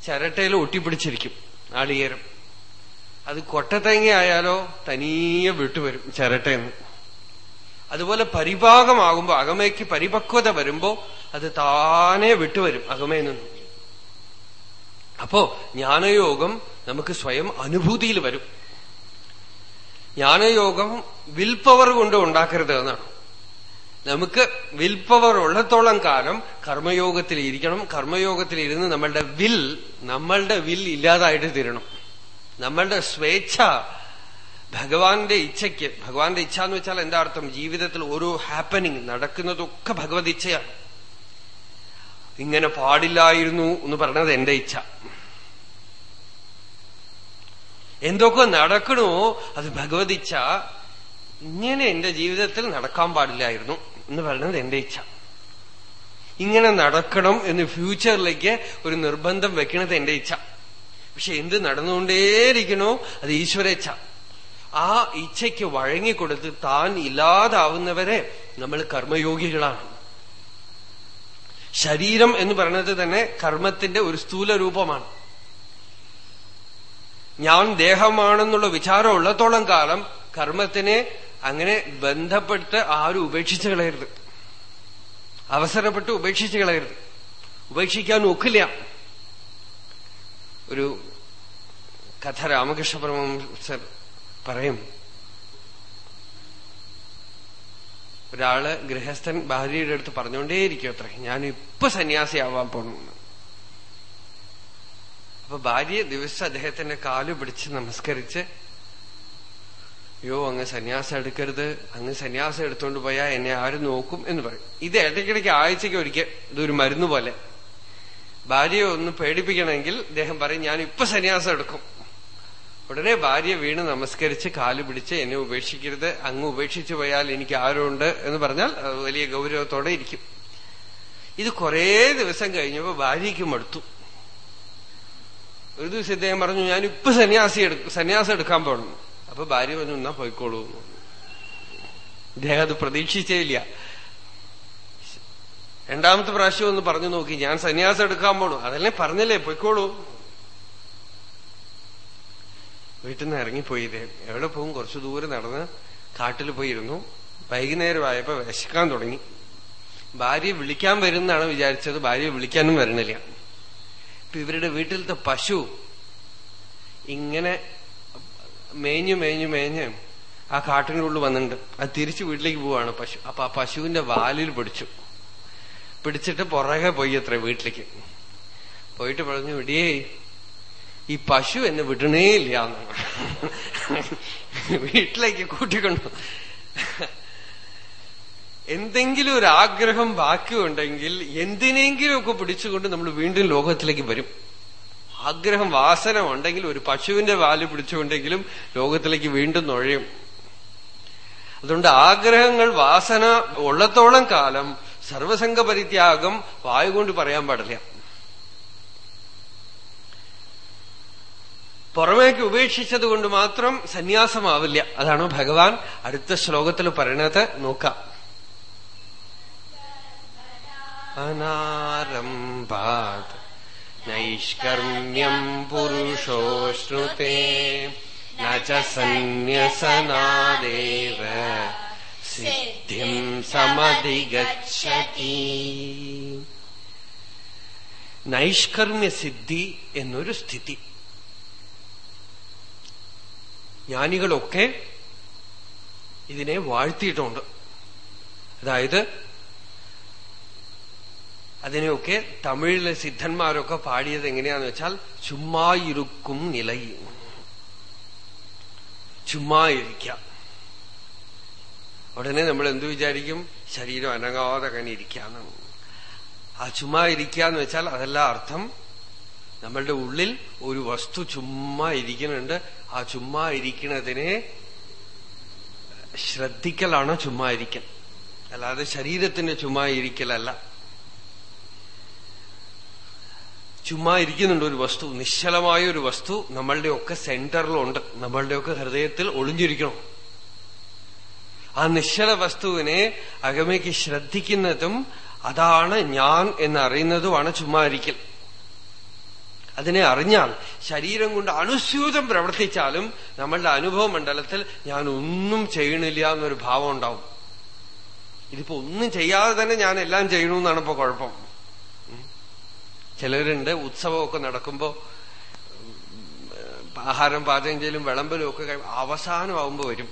ചിരട്ടയിൽ ഒട്ടിപ്പിടിച്ചിരിക്കും നാളികേരം അത് കൊട്ടത്തേങ്ങ ആയാലോ തനിയെ വിട്ടുവരും ചിരട്ടയെന്ന് അതുപോലെ പരിഭാഗമാകുമ്പോ അകമയ്ക്ക് പരിപക്വത വരുമ്പോ അത് താനെ വിട്ടുവരും അകമയിൽ നിന്നും അപ്പോ ജ്ഞാനയോഗം നമുക്ക് സ്വയം അനുഭൂതിയിൽ വരും. ജ്ഞാനയോഗം വിൽ പവർ കൊണ്ട് ഉണ്ടാക്കരുത് എന്നാണ്. നമുക്ക് വിൽ പവർ ഉള്ളത്തോളം കാലം കർമ്മയോഗത്തിൽ ഇരിക്കണം കർമ്മയോഗത്തിൽ ഇരുന്ന് നമ്മളുടെ വിൽ നമ്മളുടെ വിൽ ഇല്ലാതായിട്ട് തീരണം. നമ്മളുടെ സ്വേച്ഛ ഭഗവാന്റെ ഇച്ഛയ്ക്ക് ഭഗവാന്റെ ഇച്ഛ എന്ന് വെച്ചാൽ എന്താ അർത്ഥം? ജീവിതത്തിൽ ഓരോ ഹാപ്പനിങ് നടക്കുന്നതൊക്കെ ഭഗവത് ഇച്ഛയാണ്. ഇങ്ങനെ പാടില്ലായിരുന്നു എന്ന് പറഞ്ഞത് എന്റെ ഇച്ഛ. എന്തൊക്കെ നടക്കണോ അത് ഭഗവത് ഇച്ഛ. ഇങ്ങനെ എന്റെ ജീവിതത്തിൽ നടക്കാൻ പാടില്ലായിരുന്നു എന്ന് പറയുന്നത് എന്റെ ഇച്ഛ. ഇങ്ങനെ നടക്കണം എന്ന് ഫ്യൂച്ചറിലേക്ക് ഒരു നിർബന്ധം വെക്കണത് എന്റെ ഇച്ഛ. പക്ഷെ എന്ത് നടന്നുകൊണ്ടേയിരിക്കണോ അത് ഈശ്വരേച്ഛ ആ ഇച്ഛയ്ക്ക് വഴങ്ങിക്കൊടുത്ത് താൻ ഇല്ലാതാവുന്നവരെ നമ്മൾ കർമ്മയോഗികളാണ്. ശരീരം എന്ന് പറയുന്നത് തന്നെ കർമ്മത്തിന്റെ ഒരു സ്ഥൂല രൂപമാണ്. ഞാൻ ദേഹമാണെന്നുള്ള വിചാരം ഉള്ളത്തോളം കാലം കർമ്മത്തിനെ അങ്ങനെ ബന്ധപ്പെട്ട് ആരും ഉപേക്ഷിച്ചു കളയരുത്. അവസരപ്പെട്ട് ഉപേക്ഷിച്ചു കളയരുത്. ഉപേക്ഷിക്കാൻ ഒക്കില്ല. ഒരു കഥ രാമകൃഷ്ണ പരമഹംസർ പറയും. ഒരാൾ ഗൃഹസ്ഥൻ ഭാര്യയുടെ അടുത്ത് പറഞ്ഞുകൊണ്ടേയിരിക്കും അത്ര. ഞാൻ ഇപ്പൊ സന്യാസിയാവാൻ പോണെന്ന്. അപ്പൊ ഭാര്യ ദിവസം അദ്ദേഹത്തിന്റെ കാലു പിടിച്ച് നമസ്കരിച്ച് അയ്യോ അങ്ങ് സന്യാസം എടുക്കരുത്. അങ്ങ് സന്യാസം എടുത്തുകൊണ്ട് പോയാൽ എന്നെ ആരും നോക്കും? എന്ന് പറയും. ഇത് ഇടയ്ക്കിടയ്ക്ക് ആഴ്ചയ്ക്ക് ഒരിക്കൽ ഇതൊരു മരുന്ന് പോലെ. ഭാര്യയെ ഒന്ന് പേടിപ്പിക്കണമെങ്കിൽ അദ്ദേഹം പറയും ഞാൻ ഇപ്പൊ സന്യാസം എടുക്കും. ഉടനെ ഭാര്യ വീണ് നമസ്കരിച്ച് കാൽ പിടിച്ച് എന്നെ ഉപേക്ഷിക്കരുത് അങ്ങ് ഉപേക്ഷിച്ചു പോയാൽ എനിക്ക് ആരുണ്ട് എന്ന് പറഞ്ഞാൽ വലിയ ഗൗരവത്തോടെ ഇരിക്കും. ഇത് കുറേ ദിവസം കഴിഞ്ഞപ്പോ ഭാര്യയ്ക്ക് മടുത്തു. ഒരു ദിവസം ഇദ്ദേഹം പറഞ്ഞു ഞാൻ ഇപ്പൊ സന്യാസി സന്യാസം എടുക്കാൻ പോകണം അപ്പൊ ഭാര്യ പറഞ്ഞു എന്നാ പോയിക്കോളൂ. ഇദ്ദേഹം അത് പ്രതീക്ഷിച്ചേ ഇല്ല. രണ്ടാമത്തെ പ്രാവശ്യം ഒന്ന് പറഞ്ഞു നോക്കി. ഞാൻ സന്യാസം എടുക്കാൻ പോണു. അതല്ലേ പറഞ്ഞല്ലേ? പൊയ്ക്കോളൂ. വീട്ടിൽ നിന്ന് ഇറങ്ങിപ്പോയി. എവിടെ പോകും കുറച്ചു ദൂരെ നടന്ന് കാട്ടിൽ പോയിരുന്നു. വൈകുന്നേരമായപ്പോ വിശക്കാൻ തുടങ്ങി. ഭാര്യ വിളിക്കാൻ വരുന്നാണ് വിചാരിച്ചത്. ഭാര്യ വിളിക്കാനും വരുന്നില്ല. ഇപ്പൊ ഇവരുടെ വീട്ടിലത്തെ പശു ഇങ്ങനെ മേഞ്ഞു മേഞ്ഞു മേഞ്ഞ് ആ കാട്ടിനുള്ളിൽ വന്നിട്ടുണ്ട്. അത് തിരിച്ചു വീട്ടിലേക്ക് പോവാണ് പശു. അപ്പൊ ആ പശുവിന്റെ വാലിൽ പിടിച്ചു. പിടിച്ചിട്ട് പുറകെ പോയി അത്ര വീട്ടിലേക്ക്. പോയിട്ട് പറഞ്ഞു ഇടിയേ ഈ പശു എന്നെ വിടണേ ഇല്ല വീട്ടിലേക്ക് കൂട്ടിക്കൊണ്ടു. എന്തെങ്കിലും ഒരു ആഗ്രഹം ബാക്കിയുണ്ടെങ്കിൽ എന്തിനെങ്കിലും ഒക്കെ പിടിച്ചുകൊണ്ട് നമ്മൾ വീണ്ടും ലോകത്തിലേക്ക് വരും. ആഗ്രഹം വാസന ഉണ്ടെങ്കിൽ ഒരു പശുവിന്റെ വാൽ പിടിച്ചുകൊണ്ടെങ്കിലും ലോകത്തിലേക്ക് വീണ്ടും നുഴയും. അതുകൊണ്ട് ആഗ്രഹങ്ങൾ വാസന ഉള്ളത്തോളം കാലം സർവസംഘ പരിത്യാഗം വായുകൊണ്ട് പറയാൻ പാടില്ല. പുറമേക്ക് ഉപേക്ഷിച്ചത് കൊണ്ട് മാത്രം സന്യാസമാവില്ല. അതാണ് ഭഗവാൻ അടുത്ത ശ്ലോകത്തിൽ പറയണത്. നോക്കാം. അനാരംഭാത് നൈഷ്കർമ്മ്യം പുരുഷോശ്രുതേ ന സന്യസനാദേവ. സിദ്ധിം സമധിഗതി നൈഷ്കർമ്മ്യ സിദ്ധി എന്നൊരു സ്ഥിതി. ജ്ഞാനികളൊക്കെ ഇതിനെ വാഴ്ത്തിയിട്ടുണ്ട്. അതായത് അതിനെയൊക്കെ തമിഴിലെ സിദ്ധന്മാരൊക്കെ പാടിയത് എങ്ങനെയാന്ന് വെച്ചാൽ ചുമ്മാ ഇരുക്കും നിലയും. ചുമ്മാ ഇരിക്കാം. ഉടനെ നമ്മൾ എന്തു വിചാരിക്കും? ശരീരം അനങ്ങാതെ അങ്ങനെ ഇരിക്കാന്ന് ആ ചുമ്മാ ഇരിക്കാന്ന് വെച്ചാൽ അതല്ല അർത്ഥം. നമ്മളുടെ ഉള്ളിൽ ഒരു വസ്തു ചുമ്മാ ഇരിക്കുന്നുണ്ട്. ആ ചുമ്മാ ഇരിക്കുന്നതിനെ ശ്രദ്ധിക്കലാണ് ചുമ്മാ ഇരിക്കൽ. അല്ലാതെ ശരീരത്തിന്റെ ചുമ്മാ ഇരിക്കലല്ല. ചുമ്മാ ഇരിക്കുന്നുണ്ട് ഒരു വസ്തു. നിശ്ചലമായ ഒരു വസ്തു നമ്മളുടെയൊക്കെ സെന്ററിലുണ്ട്. നമ്മളുടെയൊക്കെ ഹൃദയത്തിൽ ഒളിഞ്ഞിരിക്കണം. ആ നിശ്ചല വസ്തുവിനെ അകമയ്ക്ക് ശ്രദ്ധിക്കുന്നതും അതാണ് ഞാൻ എന്നറിയുന്നതുമാണ് ചുമ്മാ ഇരിക്കൽ. അതിനെ അറിഞ്ഞാൽ ശരീരം കൊണ്ട് അനുസ്യൂതം പ്രവർത്തിച്ചാലും നമ്മളുടെ അനുഭവ മണ്ഡലത്തിൽ ഞാൻ ഒന്നും ചെയ്യണില്ല എന്നൊരു ഭാവം ഉണ്ടാവും. ഇതിപ്പോ ഒന്നും ചെയ്യാതെ തന്നെ ഞാൻ എല്ലാം ചെയ്യണമെന്നാണ് ഇപ്പൊ കുഴപ്പം. ചിലരുണ്ട് ഉത്സവമൊക്കെ നടക്കുമ്പോ ആഹാരം പാചകം ചെയ്യലും വിളമ്പലും ഒക്കെ അവസാനമാവുമ്പോ വരും.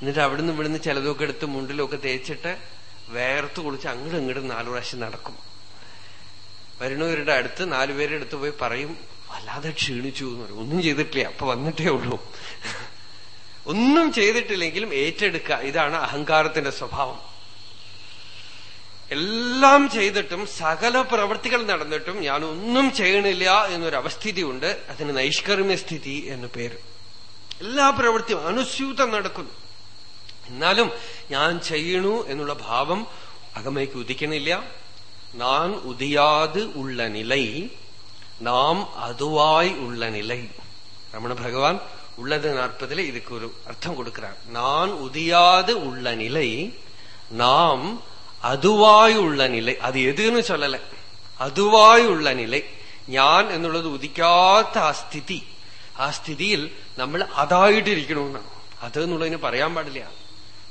എന്നിട്ട് അവിടുന്ന് ഇവിടുന്ന് ചിലതൊക്കെ എടുത്ത് മുണ്ടിലൊക്കെ തേച്ചിട്ട് വേർത്ത് കുളിച്ച് അങ്ങോട്ടും ഇങ്ങോട്ടും നാലു പ്രാവശ്യം നടക്കും. വരുന്നവരുടെ അടുത്ത് നാലുപേരുടെ അടുത്ത് പോയി പറയും വല്ലാതെ ക്ഷീണിച്ചു എന്ന് പറയും. ഒന്നും ചെയ്തിട്ടില്ല. അപ്പൊ വന്നിട്ടേ ഉള്ളൂ. ഒന്നും ചെയ്തിട്ടില്ലെങ്കിലും ഏറ്റെടുക്കുക. ഇതാണ് അഹങ്കാരത്തിന്റെ സ്വഭാവം. എല്ലാം ചെയ്തിട്ടും സകല പ്രവൃത്തികൾ നടന്നിട്ടും ഞാൻ ഒന്നും ചെയ്യണില്ല എന്നൊരു അവസ്ഥിതി ഉണ്ട് അതിന് നൈഷ്കർമ്മ്യ സ്ഥിതി എന്ന് പേര്. എല്ലാ പ്രവൃത്തിയും അനുസ്യൂതം നടക്കുന്നു. എന്നാലും ഞാൻ ചെയ്യണു എന്നുള്ള ഭാവം അകമയ്ക്ക് ഉദിക്കണില്ല ഞാൻ ഉദിയാത് ഉള്ള നിലൈ നാം അതുവായി ഉള്ള നിലൈ രമണ ഭഗവാൻ உள்ளது நாற்பதுல இதுக்கு ஒரு அர்த்தம் கொடுக்கிறார் நான் உதியாது உள்ள நிலை நாம் അതുവായി ഉള്ള നില അത് എതെന്ന് ചൊല്ലല അതുവായി ഉള്ള നില ഞാൻ എന്നുള്ളത് ഉദിക്കാത്ത ആ സ്ഥിതി ആ സ്ഥിതിയിൽ നമ്മൾ അതായിട്ടിരിക്കണമെന്നാണ് അത് എന്നുള്ളതിന് പറയാൻ പാടില്ല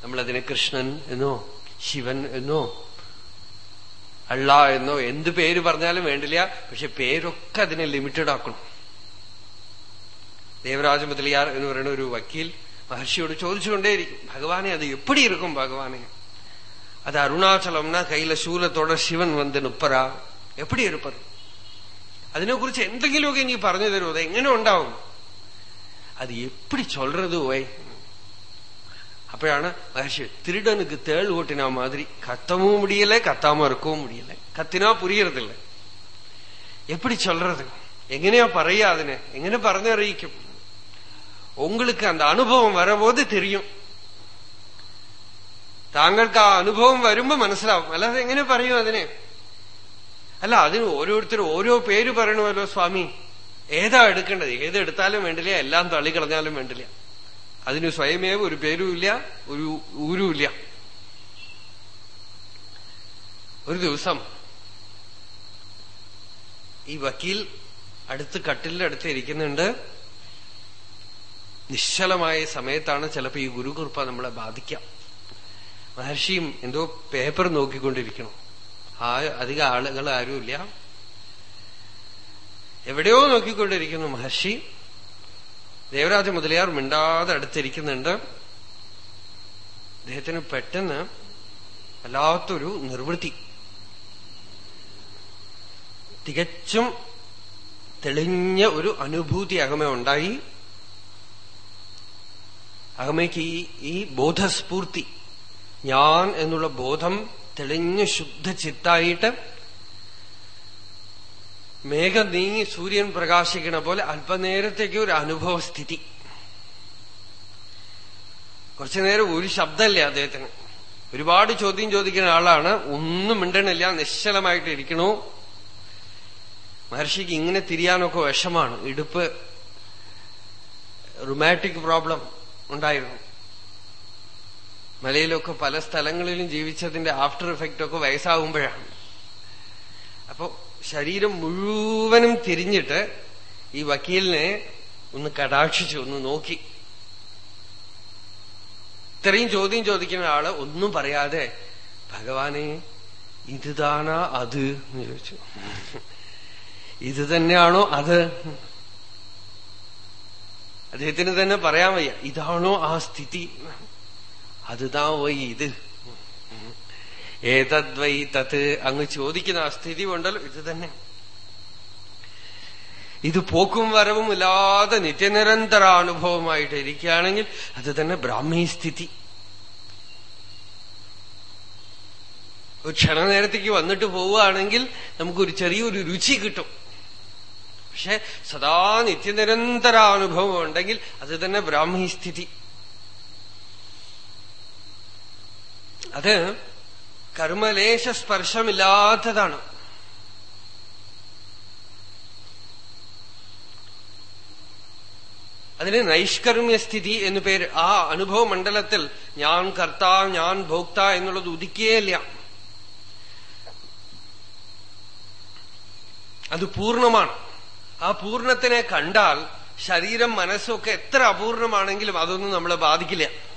നമ്മളതിനെ കൃഷ്ണൻ എന്നോ ശിവൻ എന്നോ അള്ള എന്നോ എന്ത് പേര് പറഞ്ഞാലും വേണ്ടില്ല. പക്ഷെ പേരൊക്കെ അതിനെ ലിമിറ്റഡ് ആക്കണം ദേവരാജ മുതലിയാർ എന്ന് പറയുന്ന ഒരു വക്കീൽ മഹർഷിയോട് ചോദിച്ചുകൊണ്ടേയിരിക്കും ഭഗവാനെ അത് എപ്പടി ഇരിക്കും ഭഗവാനെ? അത് அருணாச்சலம்னா കയ്യിലെ ശൂലത്തോടെ ശിവൻ வந்து ഉപ്പറ എപ്പടി എടുപ്പത് അതിനെ കുറിച്ച് എന്തെങ്കിലുമൊക്കെ എനിക്ക് പറഞ്ഞു തരുമോ? അത് എങ്ങനെ ഉണ്ടാവും? അത് എപ്പടി ചൊല്ലത് പോയി? അപ്പോഴാണ് മഹർഷി തിരുടനുക്ക് തേൾ ஓட்டினா മാതിരി கத்தவும் முடியல കത്താമോ ഇറക്കവും முடியல கத்தினா புரியறதில்ல എപ്പിടി சொல்றது എങ്ങനെയാ പറയാ അതിനെ? എങ്ങനെ പറഞ്ഞറിയിക്കും? உங்களுக்கு அந்த അനുഭവം வரபோது தெரியும் താങ്കൾക്ക് ആ അനുഭവം വരുമ്പോ മനസ്സിലാവും. അല്ലാതെ എങ്ങനെ പറയും അതിനെ? അല്ല അതിന് ഓരോരുത്തരും ഓരോ പേര് പറയണമല്ലോ സ്വാമി. ഏതാ എടുക്കേണ്ടത്? ഏതെടുത്താലും വേണ്ടില്ല എല്ലാം തള്ളി കളഞ്ഞാലും വേണ്ടില്ല. അതിന് സ്വയമേവ ഒരു പേരുമില്ല ഒരു ഊരുമില്ല ഒരു ദിവസം ഈ വക്കീൽ അടുത്ത് കട്ടിലിന്റെ അടുത്ത് ഇരിക്കുന്നുണ്ട്. നിശ്ചലമായ സമയത്താണ് ചിലപ്പോ ഈ ഗുരുകൃപ നമ്മളെ ബാധിക്കാം. മഹർഷിയും എന്തോ പേപ്പർ നോക്കിക്കൊണ്ടിരിക്കണം ആ അധികം ആളുകൾ ആരുമില്ല. എവിടെയോ നോക്കിക്കൊണ്ടിരിക്കുന്നു മഹർഷി. ദേവരാജ മുതലിയാർ മിണ്ടാതെ അടുത്തിരിക്കുന്നുണ്ട്. അദ്ദേഹത്തിന് പെട്ടെന്ന് വല്ലാത്തൊരു നിർവൃത്തി. തികച്ചും തെളിഞ്ഞ ഒരു അനുഭൂതി അകമ ഉണ്ടായി. അകമയ്ക്ക് ഈ ഈ ബോധസ്ഫൂർത്തി ഞാൻ എന്നുള്ള ബോധം തെളിഞ്ഞ് ശുദ്ധ ചിത്തായിട്ട് മേഘം നീങ്ങി സൂര്യൻ പ്രകാശിക്കണ പോലെ അല്പനേരത്തേക്ക് ഒരു അനുഭവസ്ഥിതി. കുറച്ചു നേരം ഒരു ശബ്ദമല്ലേ അദ്ദേഹത്തിന്? ഒരുപാട് ചോദ്യം ചോദിക്കുന്ന ആളാണ്. ഒന്നും മിണ്ടണില്ല. നിശ്ചലമായിട്ട് ഇരിക്കണു. മഹർഷിക്ക് ഇങ്ങനെ തിരിയാനൊക്കെ വിഷമാണ്. ഇടുപ്പ് റുമാറ്റിക് പ്രോബ്ലം ഉണ്ടായിരുന്നു. മലയിലൊക്കെ പല സ്ഥലങ്ങളിലും ജീവിച്ചതിന്റെ ആഫ്റ്റർ ഇഫക്റ്റ് ഒക്കെ വയസ്സാകുമ്പോഴാണ് അപ്പോ ശരീരം മുഴുവനും തിരിഞ്ഞിട്ട് ഈ വക്കീലിനെ ഒന്ന് കടാക്ഷിച്ചു ഒന്ന് നോക്കി. ഇത്രയും ചോദ്യം ചോദിക്കുന്ന ആൾ ഒന്നും പറയാതെ ഭഗവാനെ ഇത് താണാ അത്? എന്ന് ചോദിച്ചു. ഇത് തന്നെയാണോ അത്? അദ്ദേഹത്തിന് തന്നെ പറയാൻ വയ്യ. ഇതാണോ ആ സ്ഥിതി? അതുതാ വൈ ഇത്. ഏതദ്വൈ തത് അങ്ങ് ചോദിക്കുന്ന ആ സ്ഥിതി ഉണ്ടല്ലോ ഇത് തന്നെ. ഇത് പോക്കും വരവും ഇല്ലാതെ നിത്യനിരന്തര അനുഭവമായിട്ട് ഇരിക്കുകയാണെങ്കിൽ അത് തന്നെ ബ്രാഹ്മീ സ്ഥിതി. ഒരു ക്ഷണനേരത്തേക്ക് വന്നിട്ട് പോവുകയാണെങ്കിൽ നമുക്കൊരു ചെറിയൊരു രുചി കിട്ടും. പക്ഷെ സദാ നിത്യനിരന്തര അനുഭവം ഉണ്ടെങ്കിൽ അത് തന്നെ ബ്രാഹ്മീ സ്ഥിതി. അത് കർമ്മലേശ സ്പർശമില്ലാത്തതാണ് അതിന് നൈഷ്കർമ്മ്യസ്ഥിതി എന്നു പേര് ആ അനുഭവ മണ്ഡലത്തിൽ ഞാൻ കർത്ത ഞാൻ ഭോക്ത എന്നുള്ളത് ഉദിക്കുകയില്ല. അത് പൂർണമാണ് ആ പൂർണത്തിനെ കണ്ടാൽ ശരീരം മനസ്സൊക്കെ എത്ര അപൂർണമാണെങ്കിലും അതൊന്നും നമ്മളെ ബാധിക്കില്ല.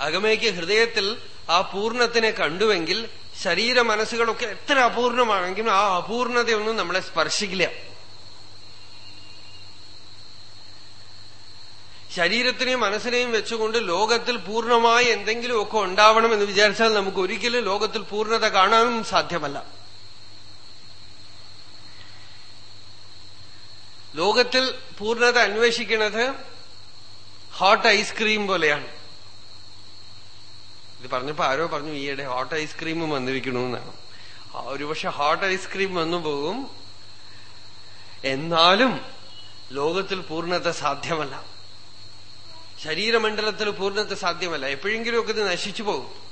അകമയ്ക്ക് ഹൃദയത്തിൽ ആ പൂർണത്തിനെ കണ്ടുവെങ്കിൽ ശരീര മനസ്സുകളൊക്കെ എത്ര അപൂർണമാണെങ്കിലും ആ അപൂർണതയൊന്നും നമ്മളെ സ്പർശിക്കില്ല. ശരീരത്തിനെയും മനസ്സിനെയും വെച്ചുകൊണ്ട് ലോകത്തിൽ പൂർണമായി എന്തെങ്കിലുമൊക്കെ ഉണ്ടാവണം എന്ന് വിചാരിച്ചാൽ നമുക്ക് ഒരിക്കലും ലോകത്തിൽ പൂർണത കാണാനും സാധ്യമല്ല. ലോകത്തിൽ പൂർണത അന്വേഷിക്കുന്നത് ഹോട്ട് ഐസ്ക്രീം പോലെയാണ്. ഇത് പറഞ്ഞപ്പോ ആരോ പറഞ്ഞു ഈയിടെ ഹോട്ട് ഐസ്ക്രീം വന്നിരിക്കണമെന്നാണ് ഒരുപക്ഷെ ഹോട്ട് ഐസ്ക്രീം വന്നു പോകും. എന്നാലും ലോകത്തിൽ പൂർണത സാധ്യമല്ല. ശരീരമണ്ഡലത്തിൽ പൂർണത സാധ്യമല്ല. എപ്പോഴെങ്കിലുമൊക്കെ ഇത് നശിച്ചു പോകും.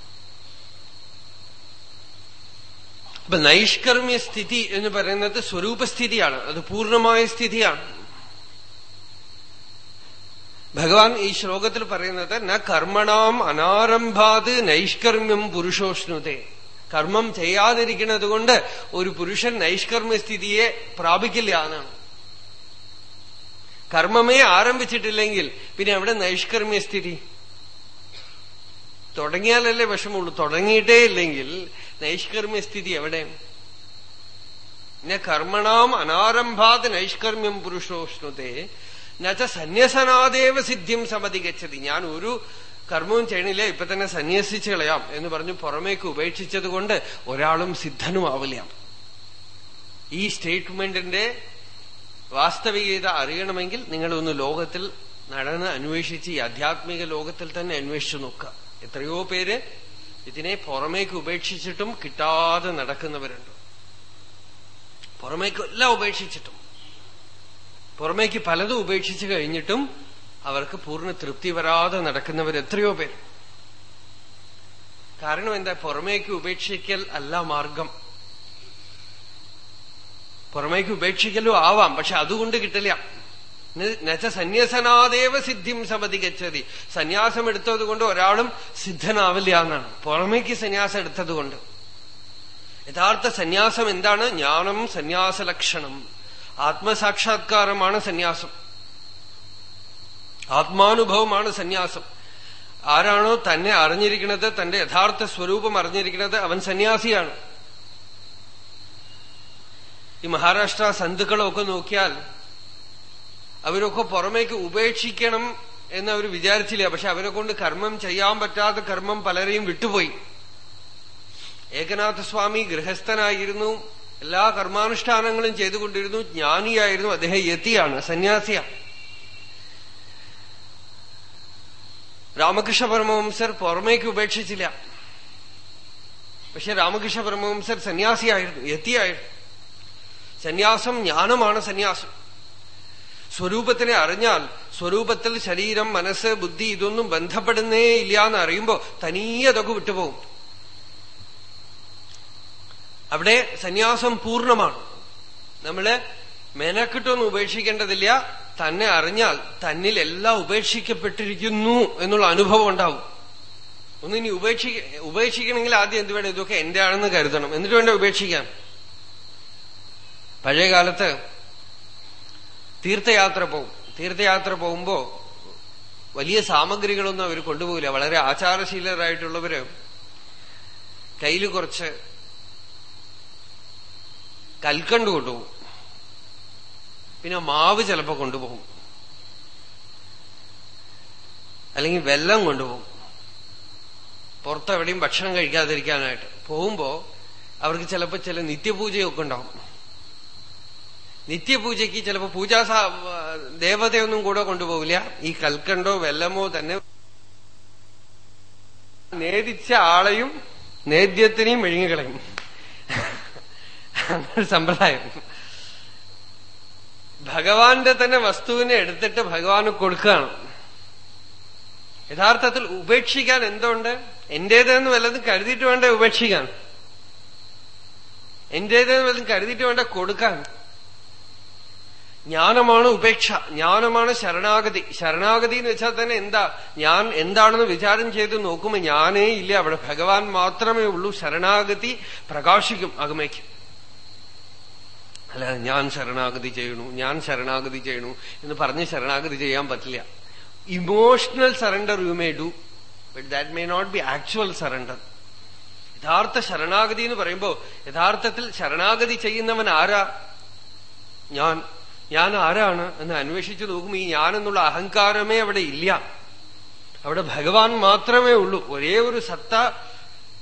അപ്പൊ നൈഷ്കർമ്മ്യ സ്ഥിതി എന്ന് പറയുന്നത് സ്വരൂപസ്ഥിതിയാണ്. അത് പൂർണമായ സ്ഥിതിയാണ്. ഭഗവാൻ ഈ ശ്ലോകത്തിൽ പറയുന്നത് ന കർമ്മണാം അനാരംഭാത് നൈഷ്കർമ്മ്യം പുരുഷോഷ്ണുതേ. കർമ്മം ചെയ്യാതിരിക്കുന്നത് കൊണ്ട് ഒരു പുരുഷൻ നൈഷ്കർമ്മസ്ഥിതിയെ പ്രാപിക്കില്ല എന്നാണ്. കർമ്മമേ ആരംഭിച്ചിട്ടില്ലെങ്കിൽ പിന്നെ അവിടെ നൈഷ്കർമ്മ്യ സ്ഥിതി? തുടങ്ങിയാലല്ലേ വിഷമുള്ളൂ തുടങ്ങിയിട്ടേ ഇല്ലെങ്കിൽ നൈഷ്കർമ്മ്യ സ്ഥിതി എവിടെ? പിന്നെ കർമ്മണാം അനാരംഭാത് നൈഷ്കർമ്മ്യം പുരുഷോഷ്ണുതേ. എന്നുവെച്ച സന്യസനാദേവ സിദ്ധ്യം സമതികച്ചതി ഞാൻ ഒരു കർമ്മവും ചെയ്യണില്ല ഇപ്പൊ തന്നെ സന്യസിച്ചു കളയാം എന്ന് പറഞ്ഞു പുറമേക്ക് ഉപേക്ഷിച്ചത് കൊണ്ട് ഒരാളും സിദ്ധനുമാവില്ല. ഈ സ്റ്റേറ്റ്മെന്റിന്റെ വാസ്തവികത അറിയണമെങ്കിൽ നിങ്ങളൊന്ന് ലോകത്തിൽ നടന്ന് അന്വേഷിച്ച് ഈ ആധ്യാത്മിക ലോകത്തിൽ തന്നെ അന്വേഷിച്ചു നോക്കുക എത്രയോ പേര് ഇതിനെ പുറമേക്ക് ഉപേക്ഷിച്ചിട്ടും കിട്ടാതെ നടക്കുന്നവരുണ്ട്. പുറമേക്ക് എല്ലാം ഉപേക്ഷിച്ചിട്ടും. പുറമേക്ക് പലതും ഉപേക്ഷിച്ചു കഴിഞ്ഞിട്ടും അവർക്ക് പൂർണ തൃപ്തി വരാതെ നടക്കുന്നവർ എത്രയോ പേർ. കാരണം എന്താ? പുറമേക്ക് ഉപേക്ഷിക്കൽ അല്ല മാർഗം. പുറമേക്ക് ഉപേക്ഷിക്കലും ആവാം പക്ഷെ അതുകൊണ്ട് കിട്ടില്ല. നച്ച സന്യാസനാദേവ സിദ്ധിം സമതികച്ചതി സന്യാസം എടുത്തത് കൊണ്ട് ഒരാളും സിദ്ധനാവില്ല എന്നാണ്. പുറമേക്ക് സന്യാസം എടുത്തത് കൊണ്ട്. യഥാർത്ഥ സന്യാസം എന്താണ്? ജ്ഞാനം സന്യാസ ലക്ഷണം ആത്മസാക്ഷാത്കാരമാണ് സന്യാസം. ആത്മാനുഭവമാണ് സന്യാസം. ആരാണോ തന്നെ അറിഞ്ഞിരിക്കുന്നത് തന്റെ യഥാർത്ഥ സ്വരൂപം അറിഞ്ഞിരിക്കുന്നത് അവൻ സന്യാസിയാണ്. ഈ മഹാരാഷ്ട്ര സന്ധുക്കളൊക്കെ നോക്കിയാൽ അവരൊക്കെ പുറമേക്ക് ഉപേക്ഷിക്കണം എന്ന് അവർ വിചാരിച്ചില്ല. പക്ഷെ അവരെ കൊണ്ട് കർമ്മം ചെയ്യാൻ പറ്റാത്ത കർമ്മം പലരെയും വിട്ടുപോയി. ഏകനാഥസ്വാമി ഗൃഹസ്ഥനായിരുന്നു. എല്ലാ കർമാനുഷ്ഠാനങ്ങളും ചെയ്തുകൊണ്ടിരുന്നു. ജ്ഞാനിയായിരുന്നു. അദ്ദേഹം യതിയാണ്. സന്യാസിയാണ്. രാമകൃഷ്ണ പരമവംസർ പുറമേക്ക് ഉപേക്ഷിച്ചില്ല. പക്ഷെ രാമകൃഷ്ണ പരമവംസർ സന്യാസിയായിരുന്നു. യതിയായിരുന്നു. സന്യാസം ജ്ഞാനമാണ് സന്യാസം. സ്വരൂപത്തിനെ അറിഞ്ഞാൽ സ്വരൂപത്തിൽ ശരീരം മനസ്സ് ബുദ്ധി ഇതൊന്നും ബന്ധപ്പെടുന്നേ ഇല്ല എന്ന് അറിയുമ്പോൾ തനിയെ വിട്ടുപോകും. അവിടെ സന്യാസം പൂർണമാണ്. നമ്മൾ മെനക്കിട്ടൊന്നും ഉപേക്ഷിക്കേണ്ടതില്ല. തന്നെ അറിഞ്ഞാൽ തന്നിൽ എല്ലാം ഉപേക്ഷിക്കപ്പെട്ടിരിക്കുന്നു എന്നുള്ള അനുഭവം ഉണ്ടാവും. ഒന്നിനി ഉപേക്ഷിക്ക ഉപേക്ഷിക്കണമെങ്കിൽ ആദ്യം എന്ത് വേണം? ഇതൊക്കെ എന്റെ ആണെന്ന് കരുതണം. എന്നിട്ട് വേണ്ട ഉപേക്ഷിക്കാൻ? പഴയ കാലത്ത് തീർത്ഥയാത്ര പോകും. തീർത്ഥയാത്ര പോകുമ്പോ വലിയ സാമഗ്രികളൊന്നും അവർ കൊണ്ടുപോകില്ല. വളരെ ആചാരശീലരായിട്ടുള്ളവര് കയ്യിൽ കുറച്ച് കൽക്കണ്ട് കൊണ്ടുപോകും. പിന്നെ മാവ് ചിലപ്പോ കൊണ്ടുപോകും. അല്ലെങ്കിൽ വെല്ലം കൊണ്ടുപോകും. പുറത്തെവിടെയും ഭക്ഷണം കഴിക്കാതിരിക്കാനായിട്ട്. പോകുമ്പോ അവർക്ക് ചിലപ്പോ ചില നിത്യപൂജയൊക്കെ ഉണ്ടാവും. നിത്യപൂജയ്ക്ക് ചിലപ്പോ പൂജാ ദേവതയൊന്നും കൂടെ കൊണ്ടുപോകില്ല. ഈ കൽക്കണ്ടോ വെല്ലമോ തന്നെ നേദിച്ച ആളെയും നേദ്യത്തിനെയും വിഴുങ്ങിക്കളയും അങ്ങനെ സമ്പ്രദായം ഭഗവാന്റെ തന്നെ വസ്തുവിനെ എടുത്തിട്ട് ഭഗവാന് കൊടുക്കുകയാണ്. യഥാർത്ഥത്തിൽ ഉപേക്ഷിക്കാൻ എന്തുണ്ട്? എന്റേതെന്ന് വല്ലതും കരുതിയിട്ട് വേണ്ട ഉപേക്ഷിക്കാൻ? എന്റേതെന്ന് വല്ലതും കരുതിയിട്ട് വേണ്ട കൊടുക്കാൻ? ജ്ഞാനമാണ് ഉപേക്ഷ. ജ്ഞാനമാണ് ശരണാഗതി. ശരണാഗതി എന്ന് വെച്ചാൽ തന്നെ എന്താ? ഞാൻ എന്താണെന്ന് വിചാരം ചെയ്ത് നോക്കുമ്പോൾ ഞാനേ ഇല്ല. അവിടെ ഭഗവാൻ മാത്രമേ ഉള്ളൂ. ശരണാഗതി പ്രകാശിക്കും അകമയ്ക്ക് അല്ലാതെ ഞാൻ ശരണാഗതി ചെയ്യണു ഞാൻ ശരണാഗതി ചെയ്യണു എന്ന് പറഞ്ഞ് ശരണാഗതി ചെയ്യാൻ പറ്റില്ല. Emotional surrender you may do but that may not be actual surrender യഥാർത്ഥ ശരണാഗതി എന്ന് പറയുമ്പോൾ യഥാർത്ഥത്തിൽ ശരണാഗതി ചെയ്യുന്നവൻ ആരാ? ഞാൻ ഞാൻ ആരാണ് എന്ന് അന്വേഷിച്ചു നോക്കുമ്പോൾ ഈ ഞാനെന്നുള്ള അഹങ്കാരമേ അവിടെ ഇല്ല. അവിടെ ഭഗവാൻ മാത്രമേ ഉള്ളൂ. ഒരേ ഒരു സത്ത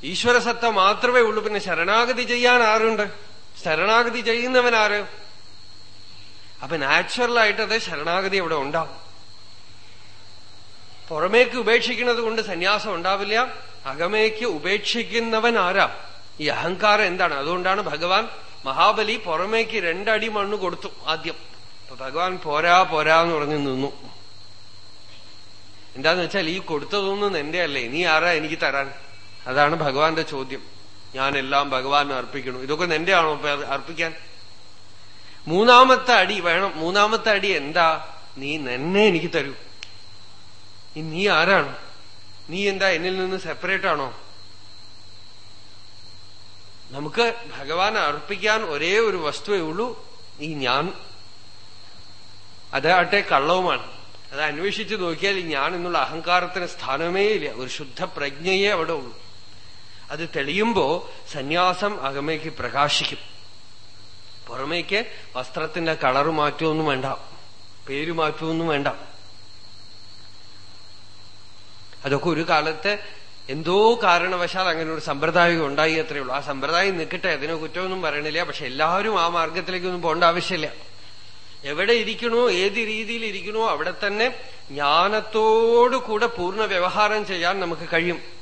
ഈശ്വര സത്ത മാത്രമേ ഉള്ളൂ. പിന്നെ ശരണാഗതി ചെയ്യാൻ ആരുണ്ട്? ശരണാഗതി ചെയ്യുന്നവനാര്? അപ്പൊ നാച്ചുറലായിട്ട് അത് ശരണാഗതി അവിടെ ഉണ്ടാവും. പുറമേക്ക് ഉപേക്ഷിക്കുന്നത് കൊണ്ട് സന്യാസം ഉണ്ടാവില്ല. അകമേക്ക് ഉപേക്ഷിക്കുന്നവൻ ആരാ? ഈ അഹങ്കാരം എന്താണ്? അതുകൊണ്ടാണ് ഭഗവാൻ മഹാബലി പുറമേക്ക് രണ്ടടി മണ്ണ് കൊടുത്തു ആദ്യം. അപ്പൊ ഭഗവാൻ പോരാ പോരാ എന്ന് പറഞ്ഞു നിന്നു. എന്താന്ന് വെച്ചാൽ ഈ കൊടുത്തതൊന്നും എന്റെ അല്ലേ. നീ ആരാ എനിക്ക് തരാൻ? അതാണ് ഭഗവാന്റെ ചോദ്യം. ഞാനെല്ലാം ഭഗവാന് അർപ്പിക്കണം ഇതൊക്കെ നിന്റെ ആണോ അർപ്പിക്കാൻ? മൂന്നാമത്തെ അടി വേണം. മൂന്നാമത്തെ അടി എന്താ? നീ നിന്നെ എനിക്ക് തരൂ. നീ ആരാണ്? നീ എന്താ എന്നിൽ നിന്ന് സെപ്പറേറ്റ് ആണോ? നമുക്ക് ഭഗവാൻ അർപ്പിക്കാൻ ഒരേ ഒരു വസ്തുവേ ഉള്ളൂ. ഈ ഞാൻ. അതാട്ടെ കള്ളവുമാണ്. അത് അന്വേഷിച്ച് നോക്കിയാൽ ഈ ഞാൻ എന്നുള്ള അഹങ്കാരത്തിന് സ്ഥാനമേ ഇല്ല. ഒരു ശുദ്ധ പ്രജ്ഞയെ അവിടെ ഉള്ളൂ. അത് തെളിയുമ്പോ സന്യാസം അകമേക്ക് പ്രകാശിക്കും. പുറമേക്ക് വസ്ത്രത്തിന്റെ കളറ് മാറ്റുമൊന്നും വേണ്ട. പേര് മാറ്റുമൊന്നും വേണ്ട. അതൊക്കെ ഒരു കാലത്ത് എന്തോ കാരണവശാൽ അങ്ങനെ ഒരു സമ്പ്രദായം ഉണ്ടായി അത്രേ ഉള്ളൂ. ആ സമ്പ്രദായം നിൽക്കട്ടെ അതിനെ കുറ്റമൊന്നും പറയണില്ല. പക്ഷെ എല്ലാവരും ആ മാർഗത്തിലേക്കൊന്നും പോകേണ്ട ആവശ്യമില്ല. എവിടെ ഇരിക്കണോ ഏത് രീതിയിൽ ഇരിക്കണോ അവിടെ തന്നെ ജ്ഞാനത്തോടു കൂടെ പൂർണ വ്യവഹാരം ചെയ്യാൻ നമുക്ക് കഴിയും.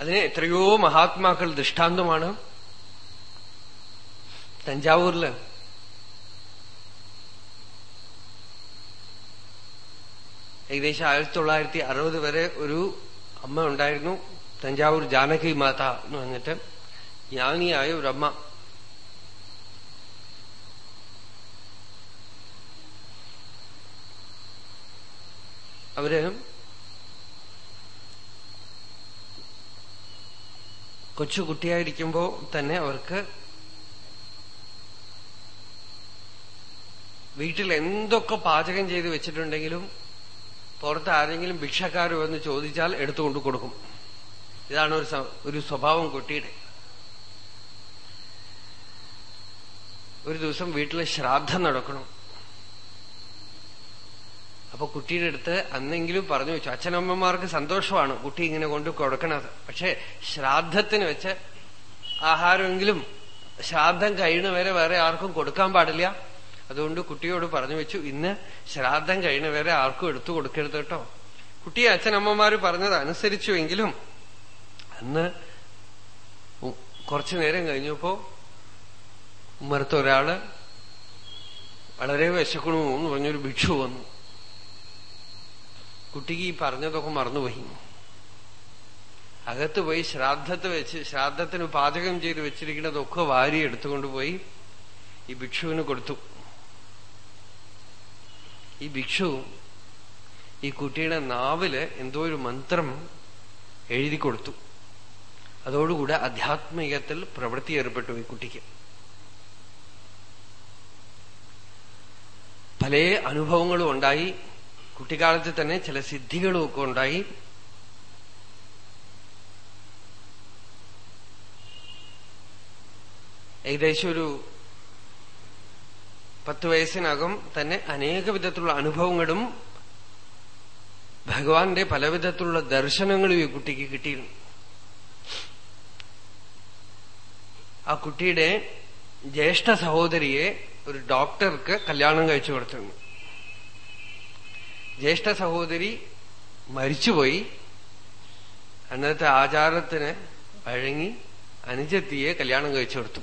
അതിന് എത്രയോ മഹാത്മാക്കൾ ദൃഷ്ടാന്തമാണ്. തഞ്ചാവൂരിൽ. ഏകദേശം ആയിരത്തി തൊള്ളായിരത്തി അറുപത് വരെ ഒരു അമ്മ ഉണ്ടായിരുന്നു. തഞ്ചാവൂർ ജാനകി മാത എന്ന് പറഞ്ഞിട്ട്. ജ്ഞാനിയായ ഒരു അമ്മ. അവർ കൊച്ചു കുട്ടിയായിരിക്കുമ്പോ തന്നെ അവർക്ക് വീട്ടിൽ എന്തൊക്കെ പാചകം ചെയ്ത് വെച്ചിട്ടുണ്ടെങ്കിലും പുറത്ത് ആരെങ്കിലും ഭിക്ഷക്കാർ വന്ന് ചോദിച്ചാൽ എടുത്തുകൊണ്ട് കൊടുക്കും. ഇതാണ് ഒരു ഒരു സ്വഭാവം കുട്ടിയുടെ. ഒരു ദിവസം വീട്ടിലെ ശ്രാദ്ധം നടക്കണം. അപ്പൊ കുട്ടിയുടെ അടുത്ത് അന്നെങ്കിലും പറഞ്ഞു വെച്ചു അച്ഛനമ്മമാർക്ക് സന്തോഷമാണ് കുട്ടി ഇങ്ങനെ കൊണ്ട് കൊടുക്കണത്. പക്ഷെ ശ്രാദ്ധത്തിന് വെച്ച് ആഹാരമെങ്കിലും ശ്രാദ്ധം കഴിയണവരെ വരെ വേറെ ആർക്കും കൊടുക്കാൻ പാടില്ല. അതുകൊണ്ട് കുട്ടിയോട് പറഞ്ഞു വെച്ചു ഇന്ന് ശ്രാദ്ധം കഴിയണവരെ വരെ ആർക്കും എടുത്തു കൊടുക്കരുത് കേട്ടോ. കുട്ടിയെ അച്ഛനമ്മമാര് പറഞ്ഞത് അനുസരിച്ചുവെങ്കിലും അന്ന് കുറച്ചു നേരം കഴിഞ്ഞപ്പോ ഉമ്മറത്ത് ഒരാൾ വളരെ വിശക്കണു എന്ന് പറഞ്ഞൊരു ഭിക്ഷു വന്നു. കുട്ടിക്ക് ഈ പറഞ്ഞതൊക്കെ മറന്നുപോയി. അകത്ത് പോയി ശ്രാദ്ധത്ത് വെച്ച് ശ്രാദ്ധത്തിന് പാചകം ചെയ്ത് വെച്ചിരിക്കുന്നതൊക്കെ വാരി എടുത്തുകൊണ്ടുപോയി ഈ ഭിക്ഷുവിന് കൊടുത്തു. ഈ ഭിക്ഷു ഈ കുട്ടിയുടെ നാവിൽ എന്തോ ഒരു മന്ത്രം എഴുതി കൊടുത്തു. അതോടുകൂടെ ആധ്യാത്മികത്തിൽ പ്രവൃത്തി ഏർപ്പെട്ടു ഈ കുട്ടിക്ക്. പല അനുഭവങ്ങളും ഉണ്ടായി. കുട്ടിക്കാലത്ത് തന്നെ ചില സിദ്ധികളും ഒക്കെ ഉണ്ടായി. ഏകദേശം ഒരു പത്ത് വയസ്സിനകം തന്നെ അനേക വിധത്തിലുള്ള അനുഭവങ്ങളും ഭഗവാന്റെ പലവിധത്തിലുള്ള ദർശനങ്ങളും ഈ കുട്ടിക്ക് കിട്ടിയിരുന്നു ആ കുട്ടിയുടെ ജ്യേഷ്ഠ സഹോദരിയെ ഒരു ഡോക്ടർക്ക് കല്യാണം കഴിച്ചു കൊടുത്തിരുന്നു ജ്യേഷ്ഠ സഹോദരി മരിച്ചുപോയി. അന്നത്തെ ആചാരത്തിന് വഴങ്ങി അനുജത്തിയെ കല്യാണം കഴിച്ചു കൊടുത്തു.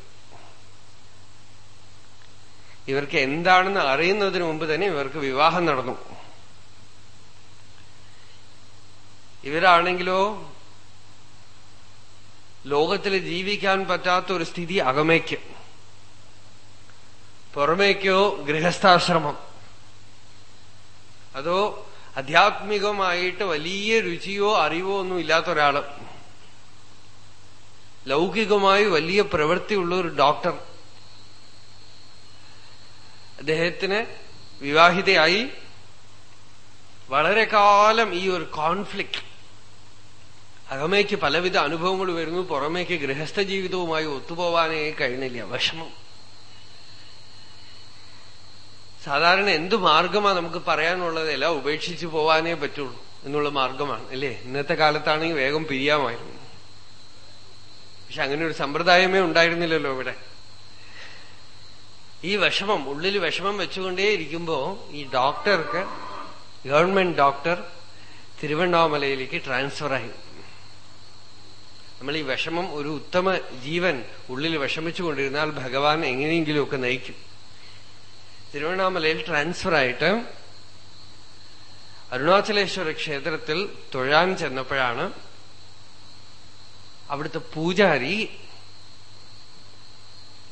ഇവർക്ക് എന്താണെന്ന് അറിയുന്നതിന് മുമ്പ് തന്നെ ഇവർക്ക് വിവാഹം നടന്നു. ഇവരാണെങ്കിലോ ലോകത്തിൽ ജീവിക്കാൻ പറ്റാത്ത ഒരു സ്ഥിതി അകമയ്ക്ക് പുറമേക്കോ ഗൃഹസ്ഥാശ്രമം. അതോ ആധ്യാത്മികമായിട്ട് വലിയ രുചിയോ അറിവോ ഒന്നും ഇല്ലാത്ത ഒരാൾ. ലൗകികമായി വലിയ പ്രവൃത്തിയുള്ള ഒരു ഡോക്ടർ. അദ്ദേഹത്തിന് വിവാഹിതയായി വളരെ കാലം ഈ ഒരു കോൺഫ്ലിക്ട്. അകമേക്ക് പലവിധ അനുഭവങ്ങൾ വരുന്നു പുറമേക്ക് ഗൃഹസ്ഥ ജീവിതവുമായി ഒത്തുപോവാനേ കഴിഞ്ഞില്ല വിഷമം. സാധാരണ എന്ത് മാർഗമാണ് നമുക്ക് പറയാനുള്ളത്? എല്ലാം ഉപേക്ഷിച്ചു പോവാനേ പറ്റുള്ളൂ എന്നുള്ള മാർഗമാണ് അല്ലേ? ഇന്നത്തെ കാലത്താണെങ്കിൽ വേഗം പിരിയാമായിരുന്നു. പക്ഷെ അങ്ങനെ ഒരു സമ്പ്രദായമേ ഉണ്ടായിരുന്നില്ലല്ലോ ഇവിടെ. ഈ വിഷമം ഉള്ളിൽ വിഷമം വെച്ചുകൊണ്ടേ ഇരിക്കുമ്പോ ഈ ഡോക്ടർക്ക് ഗവൺമെന്റ് ഡോക്ടർ തിരുവണ്ണാമലയിലേക്ക് ട്രാൻസ്ഫർ ആയി നമ്മൾ ഈ വിഷമം ഒരു ഉത്തമ ജീവൻ ഉള്ളിൽ വിഷമിച്ചുകൊണ്ടിരുന്നാൽ ഭഗവാൻ എങ്ങനെയെങ്കിലുമൊക്കെ നയിക്കും. തിരുവണ്ണാമലയിൽ ട്രാൻസ്ഫർ ആയിട്ട് അരുണാചലേശ്വര ക്ഷേത്രത്തിൽ തൊഴാൻ ചെന്നപ്പോഴാണ് അവിടുത്തെ പൂജാരി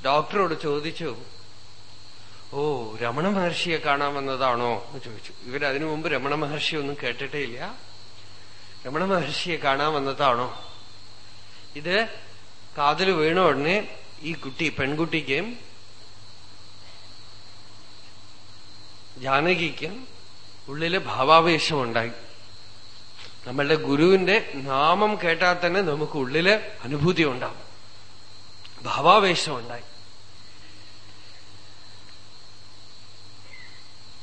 ഡോക്ടറോട് ചോദിച്ചു ഓ രമണ മഹർഷിയെ കാണാൻ വന്നതാണോ? എന്ന് ചോദിച്ചു. ഇവരതിനു മുമ്പ് രമണ മഹർഷി ഒന്നും കേട്ടിട്ടേ ഇല്ല രമണ മഹർഷിയെ കാണാൻ വന്നതാണോ? ഇത് കാതിൽ വീണ ഉടനെ ഈ കുട്ടി പെൺകുട്ടിക്ക് ജാനകിക്ക് ഉള്ളിൽ ഭാവാവേശമുണ്ടായി. നമ്മളുടെ ഗുരുവിന്റെ നാമം കേട്ടാൽ തന്നെ നമുക്ക് ഉള്ളിൽ അനുഭൂതി ഉണ്ടാവും. ഭാവാവേശമുണ്ടായി.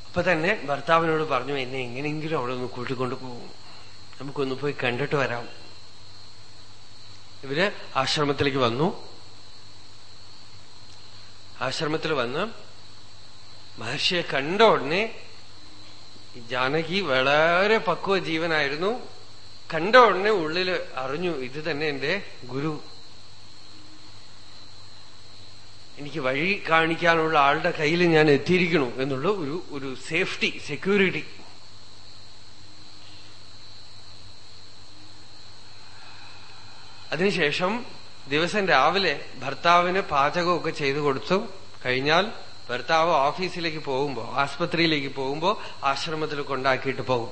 അപ്പൊ തന്നെ ഭർത്താവിനോട് പറഞ്ഞു എന്നെ എങ്ങനെയെങ്കിലും അവിടെ ഒന്ന് കൂട്ടിക്കൊണ്ടു പോകും നമുക്കൊന്ന് പോയി കണ്ടിട്ട് വരാം. ഇവർ ആശ്രമത്തിലേക്ക് വന്നു. ആശ്രമത്തിൽ വന്ന് മഹർഷിയെ കണ്ട ഉടനെ ജാനകി വളരെ പക്വ ജീവനായിരുന്നു. കണ്ട ഉടനെ ഉള്ളിൽ അറിഞ്ഞു ഇത് തന്നെ എന്റെ ഗുരു. എനിക്ക് വഴി കാണിക്കാനുള്ള ആളുടെ കയ്യിൽ ഞാൻ എത്തിയിരിക്കണു എന്നുള്ള ഒരു ഒരു സേഫ്റ്റി സെക്യൂരിറ്റി അതിനുശേഷം ദിവസം രാവിലെ ഭർത്താവിന് പാചകമൊക്കെ ചെയ്തു കൊടുത്തു. കഴിഞ്ഞാൽ ഭർത്താവ് ഓഫീസിലേക്ക് പോകുമ്പോ ആസ്പത്രിയിലേക്ക് പോകുമ്പോ ആശ്രമത്തിൽ കൊണ്ടാക്കിയിട്ട് പോകും.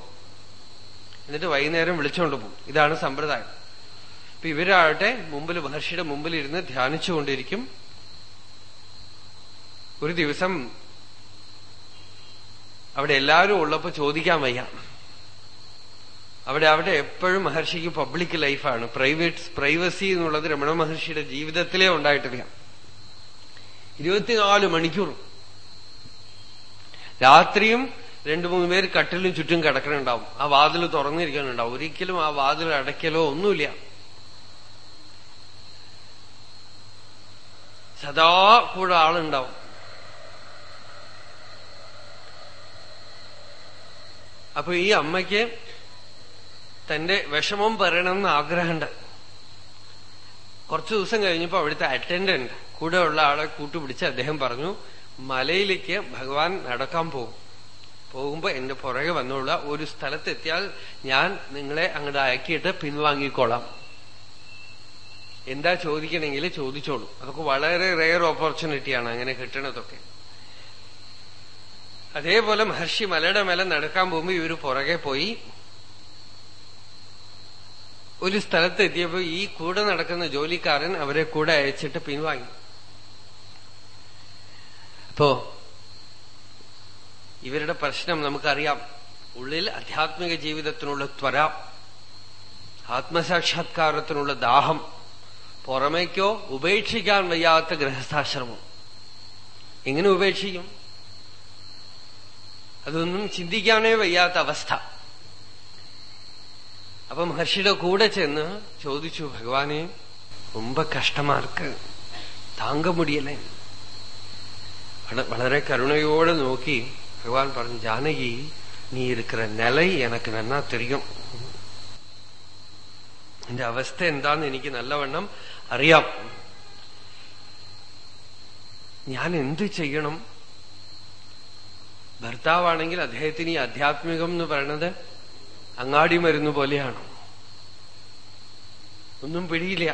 എന്നിട്ട് വൈകുന്നേരം വിളിച്ചോണ്ട് പോകും. ഇതാണ് സമ്പ്രദായം. ഇപ്പൊ ഇവരാകട്ടെ മുമ്പിൽ മഹർഷിയുടെ മുമ്പിൽ ഇരുന്ന് ധ്യാനിച്ചുകൊണ്ടിരിക്കും. ഒരു ദിവസം അവിടെ എല്ലാവരും ഉള്ളപ്പോ ചോദിക്കാൻ വയ്യ. അവിടെ അവിടെ എപ്പോഴും മഹർഷിക്ക് പബ്ലിക് ലൈഫാണ് പ്രൈവറ്റ് പ്രൈവസി എന്നുള്ളത് രമണ മഹർഷിയുടെ ജീവിതത്തിലേ ഉണ്ടായിട്ടില്ല. ഇരുപത്തിനാല് മണിക്കൂർ രാത്രിയും രണ്ടു മൂന്ന് പേര് കട്ടിലും ചുറ്റും കിടക്കണുണ്ടാവും. ആ വാതിൽ തുറന്നിരിക്കാനുണ്ടാവും ഒരിക്കലും ആ വാതിൽ അടയ്ക്കലോ ഒന്നുമില്ല. സദാ കൂടെ ആളുണ്ടാവും. അപ്പൊ ഈ അമ്മയ്ക്ക് തന്റെ വിഷമം പറയണമെന്ന് ആഗ്രഹമുണ്ട്. കുറച്ചു ദിവസം കഴിഞ്ഞപ്പോ അവിടുത്തെ അറ്റൻഡന്റ് കൂടെയുള്ള ആളെ കൂട്ടുപിടിച്ച് അദ്ദേഹം പറഞ്ഞു മലയിലേക്ക് ഭഗവാൻ നടക്കാൻ പോകും. പോകുമ്പോ എന്റെ പുറകെ വന്നുള്ള ഒരു സ്ഥലത്തെത്തിയാൽ ഞാൻ നിങ്ങളെ അങ്ങോട്ട് അയക്കിയിട്ട് പിൻവാങ്ങിക്കോളാം. എന്താ ചോദിക്കണമെങ്കിൽ ചോദിച്ചോളൂ. അതൊക്കെ വളരെ റെയർ ഓപ്പർച്യൂണിറ്റിയാണ് അങ്ങനെ കിട്ടണതൊക്കെ. അതേപോലെ മഹർഷി മലയുടെ മേലെ നടക്കാൻ പോകുമ്പോ ഇവർ പുറകെ പോയി ഒരു സ്ഥലത്ത് എത്തിയപ്പോ ഈ കൂടെ നടക്കുന്ന ജോലിക്കാരൻ അവരെ കൂടെ അയച്ചിട്ട് പിൻവാങ്ങി. അപ്പോ ഇവരുടെ പ്രശ്നം നമുക്കറിയാം ഉള്ളിൽ ആധ്യാത്മിക ജീവിതത്തിനുള്ള ത്വര ആത്മസാക്ഷാത്കാരത്തിനുള്ള ദാഹം പുറമേക്കോ ഉപേക്ഷിക്കാൻ വയ്യാത്ത ഗൃഹസ്ഥാശ്രമം എങ്ങനെ ഉപേക്ഷിക്കും അതൊന്നും ചിന്തിക്കാനേ വയ്യാത്ത അവസ്ഥ അപ്പൊ മഹർഷിയുടെ കൂടെ ചെന്ന് ചോദിച്ചു ഭഗവാനെ ரொம்ப കഷ്ടമാ இருக்கு താങ്ക മുടിയല്ലേ വളരെ കരുണയോടെ നോക്കി ഭഗവാൻ പറഞ്ഞു ജാനകി நீ இருக்கிற நிலை எனக்கு நன்னா தெரியும் എന്റെ അവസ്ഥ എന്താന്ന് എനിക്ക് നല്ലവണ്ണം അറിയാം ഞാൻ എന്ത് ചെയ്യണം ഭർത്താവാണെങ്കിൽ അദ്ദേഹത്തിന് ഈ ആധ്യാത്മികം എന്ന് പറയുന്നത് അങ്ങാടി മരുന്ന് പോലെയാണ് ഒന്നും പിടിയില്ല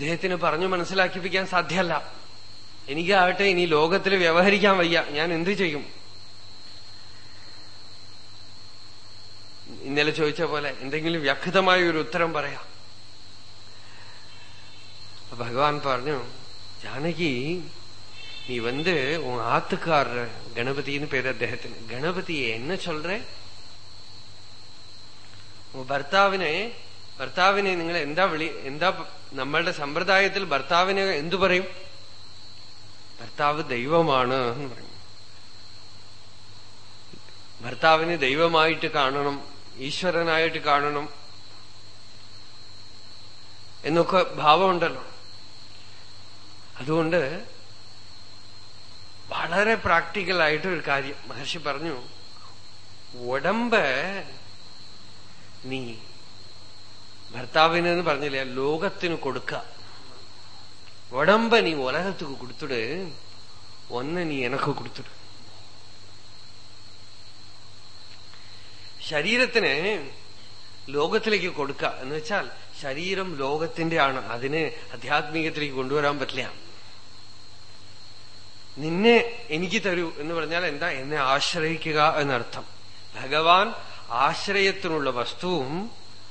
അദ്ദേഹത്തിന് പറഞ്ഞു മനസ്സിലാക്കിപ്പിക്കാൻ സാധ്യമല്ല എനിക്കാവട്ടെ ഇനി ലോകത്തിൽ വ്യവഹരിക്കാൻ വയ്യ ഞാൻ എന്ത് ചെയ്യും ഇന്നലെ ചോദിച്ച പോലെ എന്തെങ്കിലും വ്യക്തമായ ഒരു ഉത്തരം പറയാം ഭഗവാൻ പറഞ്ഞു ജാനകി நீ வந்து உன் ஆத்துக்காரர் கணபதினு பேரு അദ്ദേഹത്തിന് ഗണപതി என்ன சொல்ற ഭർത്താവിനെ ഭർത്താവിനെ നിങ്ങൾ എന്താ വിളി എന്താ നമ്മളുടെ സമ്പ്രദായത്തിൽ ഭർത്താവിന് എന്തു പറയും? ഭർത്താവ് ദൈവമാണ് എന്ന് പറയും. ഭർത്താവിന് ദൈവമായിട്ട് കാണണം ഈശ്വരനായിട്ട് കാണണം എന്നൊക്കെ ഭാവമുണ്ടല്ലോ. അതുകൊണ്ട് വളരെ ഒരു കാര്യം. മഹർഷി പറഞ്ഞു ഉടമ്പ് നീ ഭർത്താവിനെന്ന് പറഞ്ഞില്ല ലോകത്തിന് കൊടുക്ക உடம்ப நீ உலகத்துக்கு கொடுத்துடு ஒன்ன நீ எனக்கு கொடுத்துடு ശരീരത്തിന് ലോകത്തിലേക്ക് കൊടുക്ക എന്ന് വെച്ചാൽ ശരീരം ലോകത്തിന്റെ ആണ് അതിന് ആധ്യാത്മികത്തിലേക്ക് കൊണ്ടുവരാൻ പറ്റില്ല നിന്നെ എനിക്ക് തരൂ എന്ന് പറഞ്ഞാൽ എന്താ എന്നെ ആശ്രയിക്കുക എന്നർത്ഥം ഭഗവാൻ ആശ്രയത്തിനുള്ള വസ്തുവും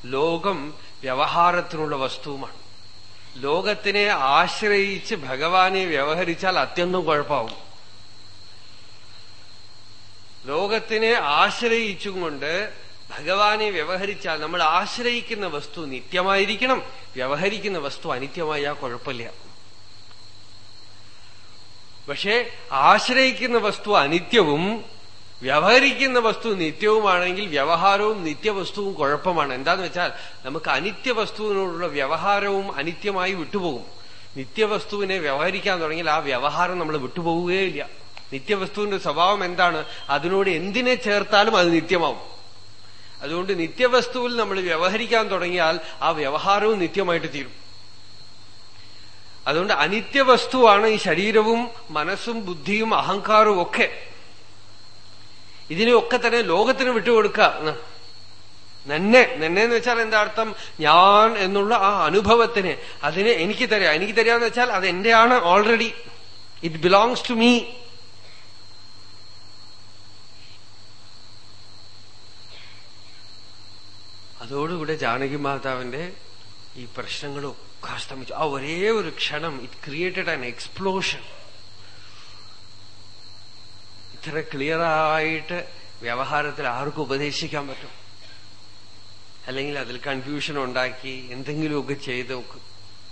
ലോകം വ്യവഹാരത്തിനുള്ള വസ്തുവുമാണ്. ലോകത്തിനെ ആശ്രയിച്ച് ഭഗവാനെ വ്യവഹരിച്ചാൽ അത്യന്തം കുഴപ്പമാവും. ലോകത്തിനെ ആശ്രയിച്ചുകൊണ്ട് ഭഗവാനെ വ്യവഹരിച്ചാൽ നമ്മൾ ആശ്രയിക്കുന്ന വസ്തു നിത്യമായിരിക്കണം. വ്യവഹരിക്കുന്ന വസ്തു അനിത്യമായ കുഴപ്പമില്ല. പക്ഷേ ആശ്രയിക്കുന്ന വസ്തു അനിത്യവും വ്യവഹരിക്കുന്ന വസ്തു നിത്യവുമാണെങ്കിൽ വ്യവഹാരവും നിത്യവസ്തുവും കുഴപ്പമാണ്. എന്താന്ന് വെച്ചാൽ നമുക്ക് അനിത്യ വസ്തുവിനോടുള്ള വ്യവഹാരവും അനിത്യമായി വിട്ടുപോകും. നിത്യവസ്തുവിനെ വ്യവഹരിക്കാൻ തുടങ്ങിയാൽ ആ വ്യവഹാരം നമ്മൾ വിട്ടുപോവുകയില്ല നിത്യവസ്തുവിന്റെ സ്വഭാവം എന്താണ്? അതിനോട് എന്തിനെ ചേർത്താലും അത് നിത്യമാവും. അതുകൊണ്ട് നിത്യവസ്തുവിൽ നമ്മൾ വ്യവഹരിക്കാൻ തുടങ്ങിയാൽ ആ വ്യവഹാരവും നിത്യമായിട്ട് തീരും. അതുകൊണ്ട് അനിത്യവസ്തുവാണ് ഈ ശരീരവും മനസ്സും ബുദ്ധിയും അഹങ്കാരവും ഒക്കെ ഇതിനെയൊക്കെ തന്നെ ലോകത്തിന് വിട്ടുകൊടുക്കുക നന്നെ നന്നെ എന്ന് വെച്ചാൽ എന്താ അർത്ഥം? ഞാൻ എന്നുള്ള ആ അനുഭവത്തിന് അതിനെ എനിക്ക് തരാം. എനിക്ക് തരാന്ന് വെച്ചാൽ അത് എന്റെയാണ് already it belongs to me അതോടുകൂടെ ജാനകി മാതാവിന്റെ ഈ പ്രശ്നങ്ങളും അസ്തമിച്ചു. ആ ഒരേ ഒരു ക്ഷണം ഇറ്റ് ക്രിയേറ്റഡ് ആൻ എക്സ്പ്ലോഷൻ ഇത്ര ക്ലിയറായിട്ട് വ്യവഹാരത്തിൽ ആർക്കും ഉപദേശിക്കാൻ പറ്റും. അല്ലെങ്കിൽ അതിൽ കൺഫ്യൂഷൻ ഉണ്ടാക്കി എന്തെങ്കിലുമൊക്കെ ചെയ്ത്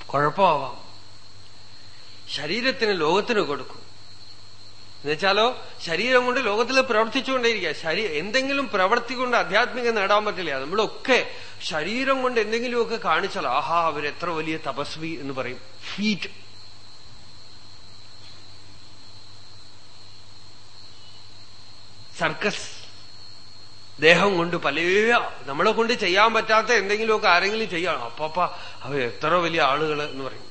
കുഴപ്പമാവാം. ശരീരത്തിന് ലോകത്തിന് കൊടുക്കും. എന്നുവെച്ചാലോ ശരീരം കൊണ്ട് ലോകത്തിൽ പ്രവർത്തിച്ചുകൊണ്ടേയിരിക്കുക. ശരീ എന്തെങ്കിലും പ്രവർത്തി കൊണ്ട് ആധ്യാത്മികം നേടാൻ പറ്റില്ല. നമ്മളൊക്കെ ശരീരം കൊണ്ട് എന്തെങ്കിലുമൊക്കെ കാണിച്ചാൽ ആഹാ അവരെത്ര വലിയ തപസ്വി എന്ന് പറയും. Feat circus. ദേഹം കൊണ്ട് പല നമ്മളെ കൊണ്ട് ചെയ്യാൻ പറ്റാത്ത എന്തെങ്കിലുമൊക്കെ ആരെങ്കിലും ചെയ്യണം. അപ്പപ്പ അവ എത്ര വലിയ ആളുകൾ എന്ന് പറയും.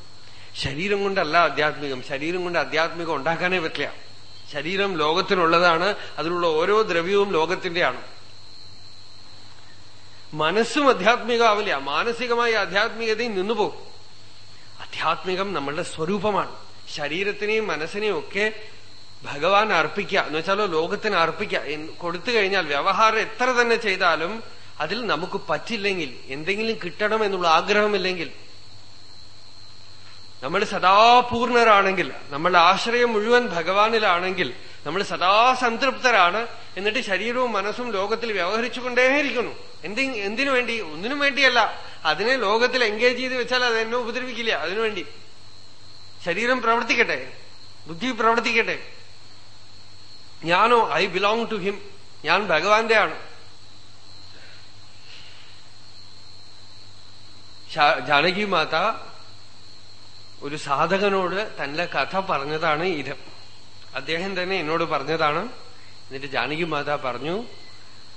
ശരീരം കൊണ്ടല്ല ആധ്യാത്മികം. ശരീരം കൊണ്ട് ആധ്യാത്മികം ഉണ്ടാക്കാനേ പറ്റില്ല. ശരീരം ലോകത്തിനുള്ളതാണ്. അതിലുള്ള ഓരോ ദ്രവ്യവും ലോകത്തിന്റെയാണ്. മനസ്സും ആധ്യാത്മികമാവില്ല. മാനസികമായ ആധ്യാത്മികതയും നിന്നുപോകും ആധ്യാത്മികം നമ്മളുടെ സ്വരൂപമാണ്. ശരീരത്തിനെയും മനസ്സിനെയും ഒക്കെ ഭഗവാൻ അർപ്പിക്കുക. എന്ന് വെച്ചാലോ ലോകത്തിന് അർപ്പിക്കുക. കൊടുത്തു കഴിഞ്ഞാൽ വ്യവഹാരം എത്ര തന്നെ ചെയ്താലും അതിൽ നമുക്ക് പറ്റില്ലെങ്കിൽ എന്തെങ്കിലും കിട്ടണം എന്നുള്ള ആഗ്രഹമില്ലെങ്കിൽ നമ്മൾ സദാ പൂർണരാണെങ്കിൽ നമ്മളുടെ ആശ്രയം മുഴുവൻ ഭഗവാനിലാണെങ്കിൽ നമ്മൾ സദാ സംതൃപ്തരാണ്. എന്നിട്ട് ശരീരവും മനസ്സും ലോകത്തിൽ വ്യവഹരിച്ചുകൊണ്ടേയിരിക്കുന്നു. എന്തി എന്തിനു വേണ്ടി? ഒന്നിനും വേണ്ടിയല്ല. അതിനെ ലോകത്തിൽ എൻഗേജ് ചെയ്ത് വെച്ചാൽ അത് എന്നെ ഉപദ്രവിക്കില്ല. അതിനുവേണ്ടി ശരീരം പ്രവർത്തിക്കട്ടെ. ബുദ്ധി പ്രവർത്തിക്കട്ടെ. ഞാനോ ഐ ബിലോങ് ടു ഹിം. ഞാൻ ഭഗവാന്റെ ആണ് ജാനകി മാത ഒരു സാധകനോട് തന്റെ കഥ പറഞ്ഞതാണ് ഇത് അദ്ദേഹം തന്നെ എന്നോട് പറഞ്ഞതാണ് എന്നിട്ട് ജാനകി മാത പറഞ്ഞു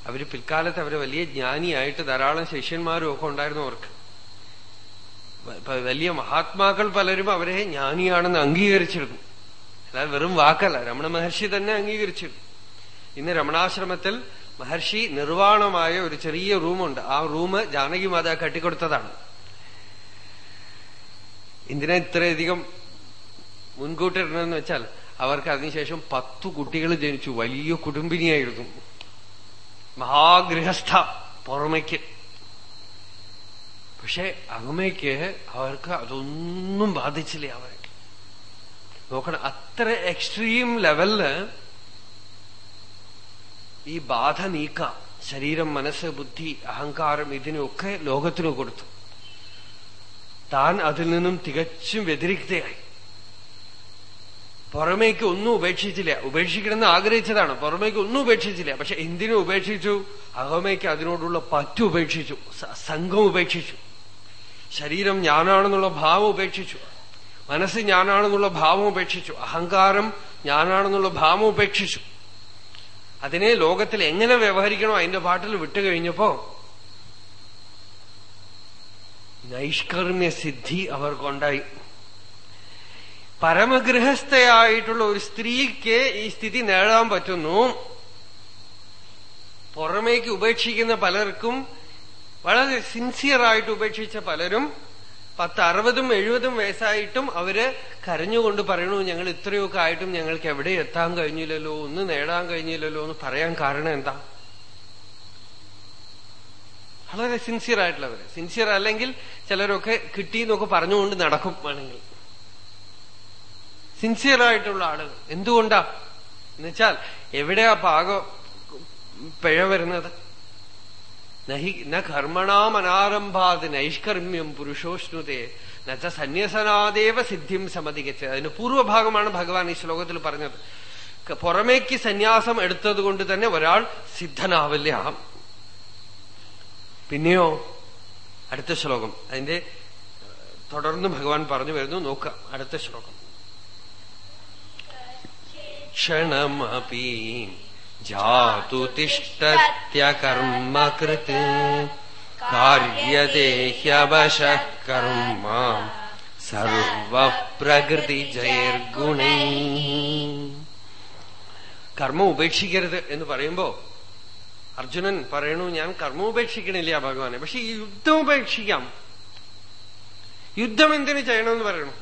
അവർ പിൽക്കാലത്ത് അവർ വലിയ ജ്ഞാനിയായിട്ട് ധാരാളം ശിഷ്യന്മാരും ഒക്കെ ഉണ്ടായിരുന്നു അവർക്ക്. വലിയ മഹാത്മാക്കൾ പലരും അവരെ ജ്ഞാനിയാണെന്ന് അംഗീകരിച്ചിരുന്നു. അല്ലാതെ വെറും വാക്കല്ല. രമണ മഹർഷി തന്നെ അംഗീകരിച്ചിരുന്നു. ഇന്ന് രമണാശ്രമത്തിൽ മഹർഷി നിർവാണമായ ഒരു ചെറിയ റൂമുണ്ട്. ആ റൂം ജാനകി മാത കെട്ടിക്കൊടുത്തതാണ്. എന്തിനാ ഇത്രയധികം മുൻകൂട്ടിടണമെന്ന് വെച്ചാൽ അവർക്ക് അതിനുശേഷം പത്തു കുട്ടികൾ ജനിച്ചു. വലിയ കുടുംബിനിയായിരുന്നു. മഹാഗൃഹസ്ഥ പുറമയ്ക്ക്. പക്ഷെ അമ്മയ്ക്ക് അവർക്ക് അതൊന്നും ബാധിച്ചില്ല അവരെ. നോക്കണം അത്ര എക്സ്ട്രീം ലെവലിൽ ഈ ബാധ നീക്കാം. ശരീരം മനസ്സ് ബുദ്ധി അഹങ്കാരം ഇതിനൊക്കെ ലോകത്തിനു കൊടുത്തു. താൻ അതിൽ നിന്നും തികച്ചും വ്യതിരിക്തയായി. പുറമേക്ക് ഒന്നും ഉപേക്ഷിച്ചില്ല. ഉപേക്ഷിക്കണമെന്ന് ആഗ്രഹിച്ചതാണ്. പുറമേക്ക് ഒന്നും ഉപേക്ഷിച്ചില്ല. പക്ഷെ എന്തിനു ഉപേക്ഷിച്ചു? അകമയ്ക്ക് അതിനോടുള്ള പറ്റു ഉപേക്ഷിച്ചു. സംഘം ഉപേക്ഷിച്ചു. ശരീരം ഞാനാണെന്നുള്ള ഭാവം ഉപേക്ഷിച്ചു. മനസ്സ് ഞാനാണെന്നുള്ള ഭാവം ഉപേക്ഷിച്ചു. അഹങ്കാരം ഞാനാണെന്നുള്ള ഭാവം ഉപേക്ഷിച്ചു. അതിനെ ലോകത്തിൽ എങ്ങനെ വ്യവഹരിക്കണോ അതിന്റെ പാട്ടിൽ വിട്ടുകഴിഞ്ഞപ്പോ നൈഷ്കർമ്മ്യ സിദ്ധി അവർക്കുണ്ടായി. പരമഗൃഹസ്ഥയായിട്ടുള്ള ഒരു സ്ത്രീക്ക് ഈ സ്ഥിതി നേടാൻ പറ്റുന്നു. പുറമേക്ക് ഉപേക്ഷിക്കുന്ന പലർക്കും വളരെ സിൻസിയറായിട്ട് ഉപേക്ഷിച്ച പലരും പത്ത് അറുപതും എഴുപതും വയസ്സായിട്ടും അവർ കരഞ്ഞുകൊണ്ട് പറയണു ഞങ്ങൾ ഇത്രയൊക്കെ ആയിട്ടും ഞങ്ങൾക്ക് എവിടെ എത്താൻ കഴിഞ്ഞില്ലല്ലോ? ഒന്ന് നേടാൻ കഴിഞ്ഞില്ലല്ലോ? എന്ന് പറയാൻ കാരണം എന്താ? വളരെ സിൻസിയർ ആയിട്ടുള്ളവര്. സിൻസിയർ അല്ലെങ്കിൽ ചിലരൊക്കെ കിട്ടി എന്നൊക്കെ പറഞ്ഞുകൊണ്ട് നടക്കും വേണമെങ്കിൽ. സിൻസിയർ ആയിട്ടുള്ള ആളുകൾ. എന്തുകൊണ്ടാ? എന്നുവെച്ചാൽ എവിടെയാ പാക പിഴ വരുന്നത്? ന നൈഷ്കർമ്മ്യം പുരുഷോഷ്ണുതേ. നച്ച സന്യസനാദേവ സിദ്ധിം സമതികച്ച് അതിന് പൂർവഭാഗമാണ് ഭഗവാൻ ഈ ശ്ലോകത്തിൽ പറഞ്ഞത്. പുറമേക്ക് സന്യാസം എടുത്തത് കൊണ്ട് തന്നെ ഒരാൾ സിദ്ധനാവില്ല. പിന്നെയോ അടുത്ത ശ്ലോകം. അതിന്റെ തുടർന്ന് ഭഗവാൻ പറഞ്ഞു വരുന്നു. നോക്കാം. അടുത്ത ശ്ലോകം. ക്ഷണമപി കർമ്മ സർവപ്രകൃതി ജയർഗുണൈ കർമ്മം ഉപേക്ഷിക്കരുത് എന്ന് പറയുമ്പോ അർജുനൻ പറയണു ഞാൻ കർമ്മം ഉപേക്ഷിക്കണില്ല ഭഗവാനെ പക്ഷെ ഈ യുദ്ധം ഉപേക്ഷിക്കാം. യുദ്ധം എന്തിനു ചെയ്യണമെന്ന് പറയണു?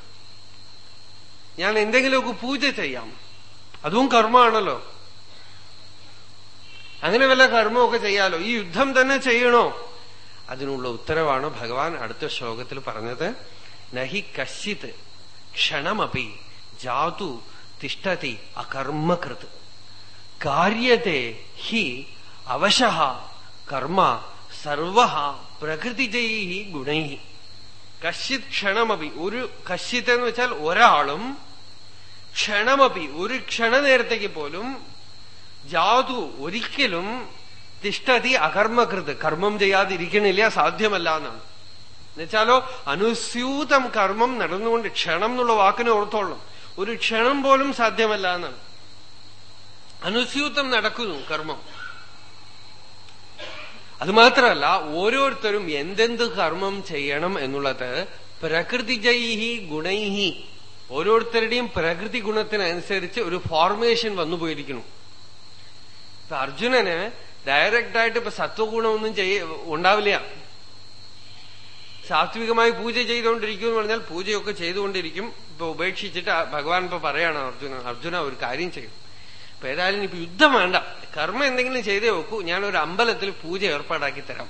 ഞാൻ എന്തെങ്കിലുമൊക്കെ പൂജ ചെയ്യാം. അതും കർമ്മമാണല്ലോ. അങ്ങനെ വല്ല കർമ്മമൊക്കെ ചെയ്യാലോ. ഈ യുദ്ധം തന്നെ ചെയ്യണോ? അതിനുള്ള ഉത്തരവാണ് ഭഗവാൻ അടുത്ത ശ്ലോകത്തിൽ പറഞ്ഞത്. നഹി കശിത് ക്ഷണമപി ജാതു തിഷ്ടതി അകർമ്മകൃത്. കാര്യത്തെ ഹി അവശ കർമ്മ സർവ പ്രകൃതിജൈ ഗുണൈ കശിത് ക്ഷണമപി. ഒരു കശിത് എന്ന് വെച്ചാൽ ഒരാളും ക്ഷണമപി. ഒരു ക്ഷണനേരത്തേക്ക് പോലും ജാതു ഒരിക്കലും തിഷ്ടതി അകർമ്മകൃത്. കർമ്മം ചെയ്യാതിരിക്കണില്ല സാധ്യമല്ല എന്നാണ്. എന്നുവെച്ചാലോ അനുസ്യൂതം കർമ്മം നടന്നുകൊണ്ട് ക്ഷണം എന്നുള്ള വാക്കിനെ ഓർത്തോളണം ഒരു ക്ഷണം പോലും സാധ്യമല്ല എന്നാണ്. അനുസ്യൂതം നടക്കുന്നു കർമ്മം. അതുമാത്രമല്ല ഓരോരുത്തരും എന്തെന്ത് കർമ്മം ചെയ്യണം എന്നുള്ളത് പ്രകൃതിജൈഹി ഗുണൈഹി. ഓരോരുത്തരുടെയും പ്രകൃതി ഗുണത്തിനനുസരിച്ച് ഒരു ഫോർമേഷൻ വന്നു പോയിരിക്കുന്നു ഇപ്പൊ അർജുനന് ഡയറക്റ്റ് ആയിട്ട് ഇപ്പൊ സത്വഗുണമൊന്നും ചെയ്യ ഉണ്ടാവില്ല. സാത്വികമായി പൂജ ചെയ്തുകൊണ്ടിരിക്കും എന്ന് പറഞ്ഞാൽ പൂജയൊക്കെ ചെയ്തുകൊണ്ടിരിക്കും. ഇപ്പൊ ഉപേക്ഷിച്ചിട്ട് ഭഗവാൻ ഇപ്പൊ പറയാണ് അർജുന അർജുന ഒരു കാര്യം ചെയ്യും. ഇപ്പൊ ഏതായാലും ഇപ്പൊ യുദ്ധം വേണ്ട. കർമ്മം എന്തെങ്കിലും ചെയ്തേ വെക്കൂ. ഞാൻ ഒരു അമ്പലത്തിൽ പൂജ ഏർപ്പാടാക്കി തരാം.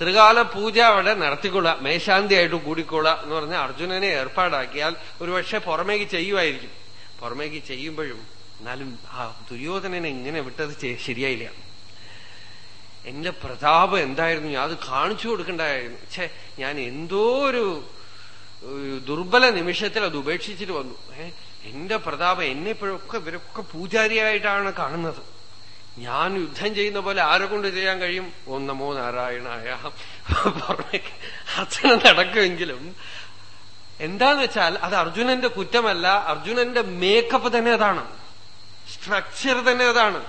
ത്രികാല പൂജ അവിടെ നടത്തിക്കൊള്ളാം മേശാന്തിയായിട്ട് കൂടിക്കൊള്ളാം എന്ന് പറഞ്ഞാൽ അർജുനനെ ഏർപ്പാടാക്കിയാൽ ഒരുപക്ഷെ പുറമേക്ക് ചെയ്യുമായിരിക്കും. പുറമേക്ക് ചെയ്യുമ്പോഴും എന്നാലും ആ ദുര്യോധനനെ ഇങ്ങനെ വിട്ടത് ശരിയായില്ല. എന്റെ പ്രതാപം എന്തായിരുന്നു? ഞാൻ അത് കാണിച്ചു കൊടുക്കണ്ടായിരുന്നു. ഛേ ഞാൻ എന്തോ ഒരു ദുർബല നിമിഷത്തിൽ അത് ഉപേക്ഷിച്ചിട്ട് വന്നു. ഏ എന്റെ പ്രതാപം എന്നെ ഇപ്പോഴൊക്കെ ഇവരൊക്കെ പൂജാരിയായിട്ടാണ് കാണുന്നത്. ഞാൻ യുദ്ധം ചെയ്യുന്ന പോലെ ആരെ കൊണ്ട് ചെയ്യാൻ കഴിയും? ഓം നമോ നാരായണായ. അർച്ചന നടക്കുമെങ്കിലും. എന്താന്ന് വെച്ചാൽ അത് അർജുനന്റെ കുറ്റമല്ല അർജുനന്റെ മേക്കപ്പ് തന്നെ അതാണ്. സ്ട്രക്ചർ തന്നെ അതാണ്.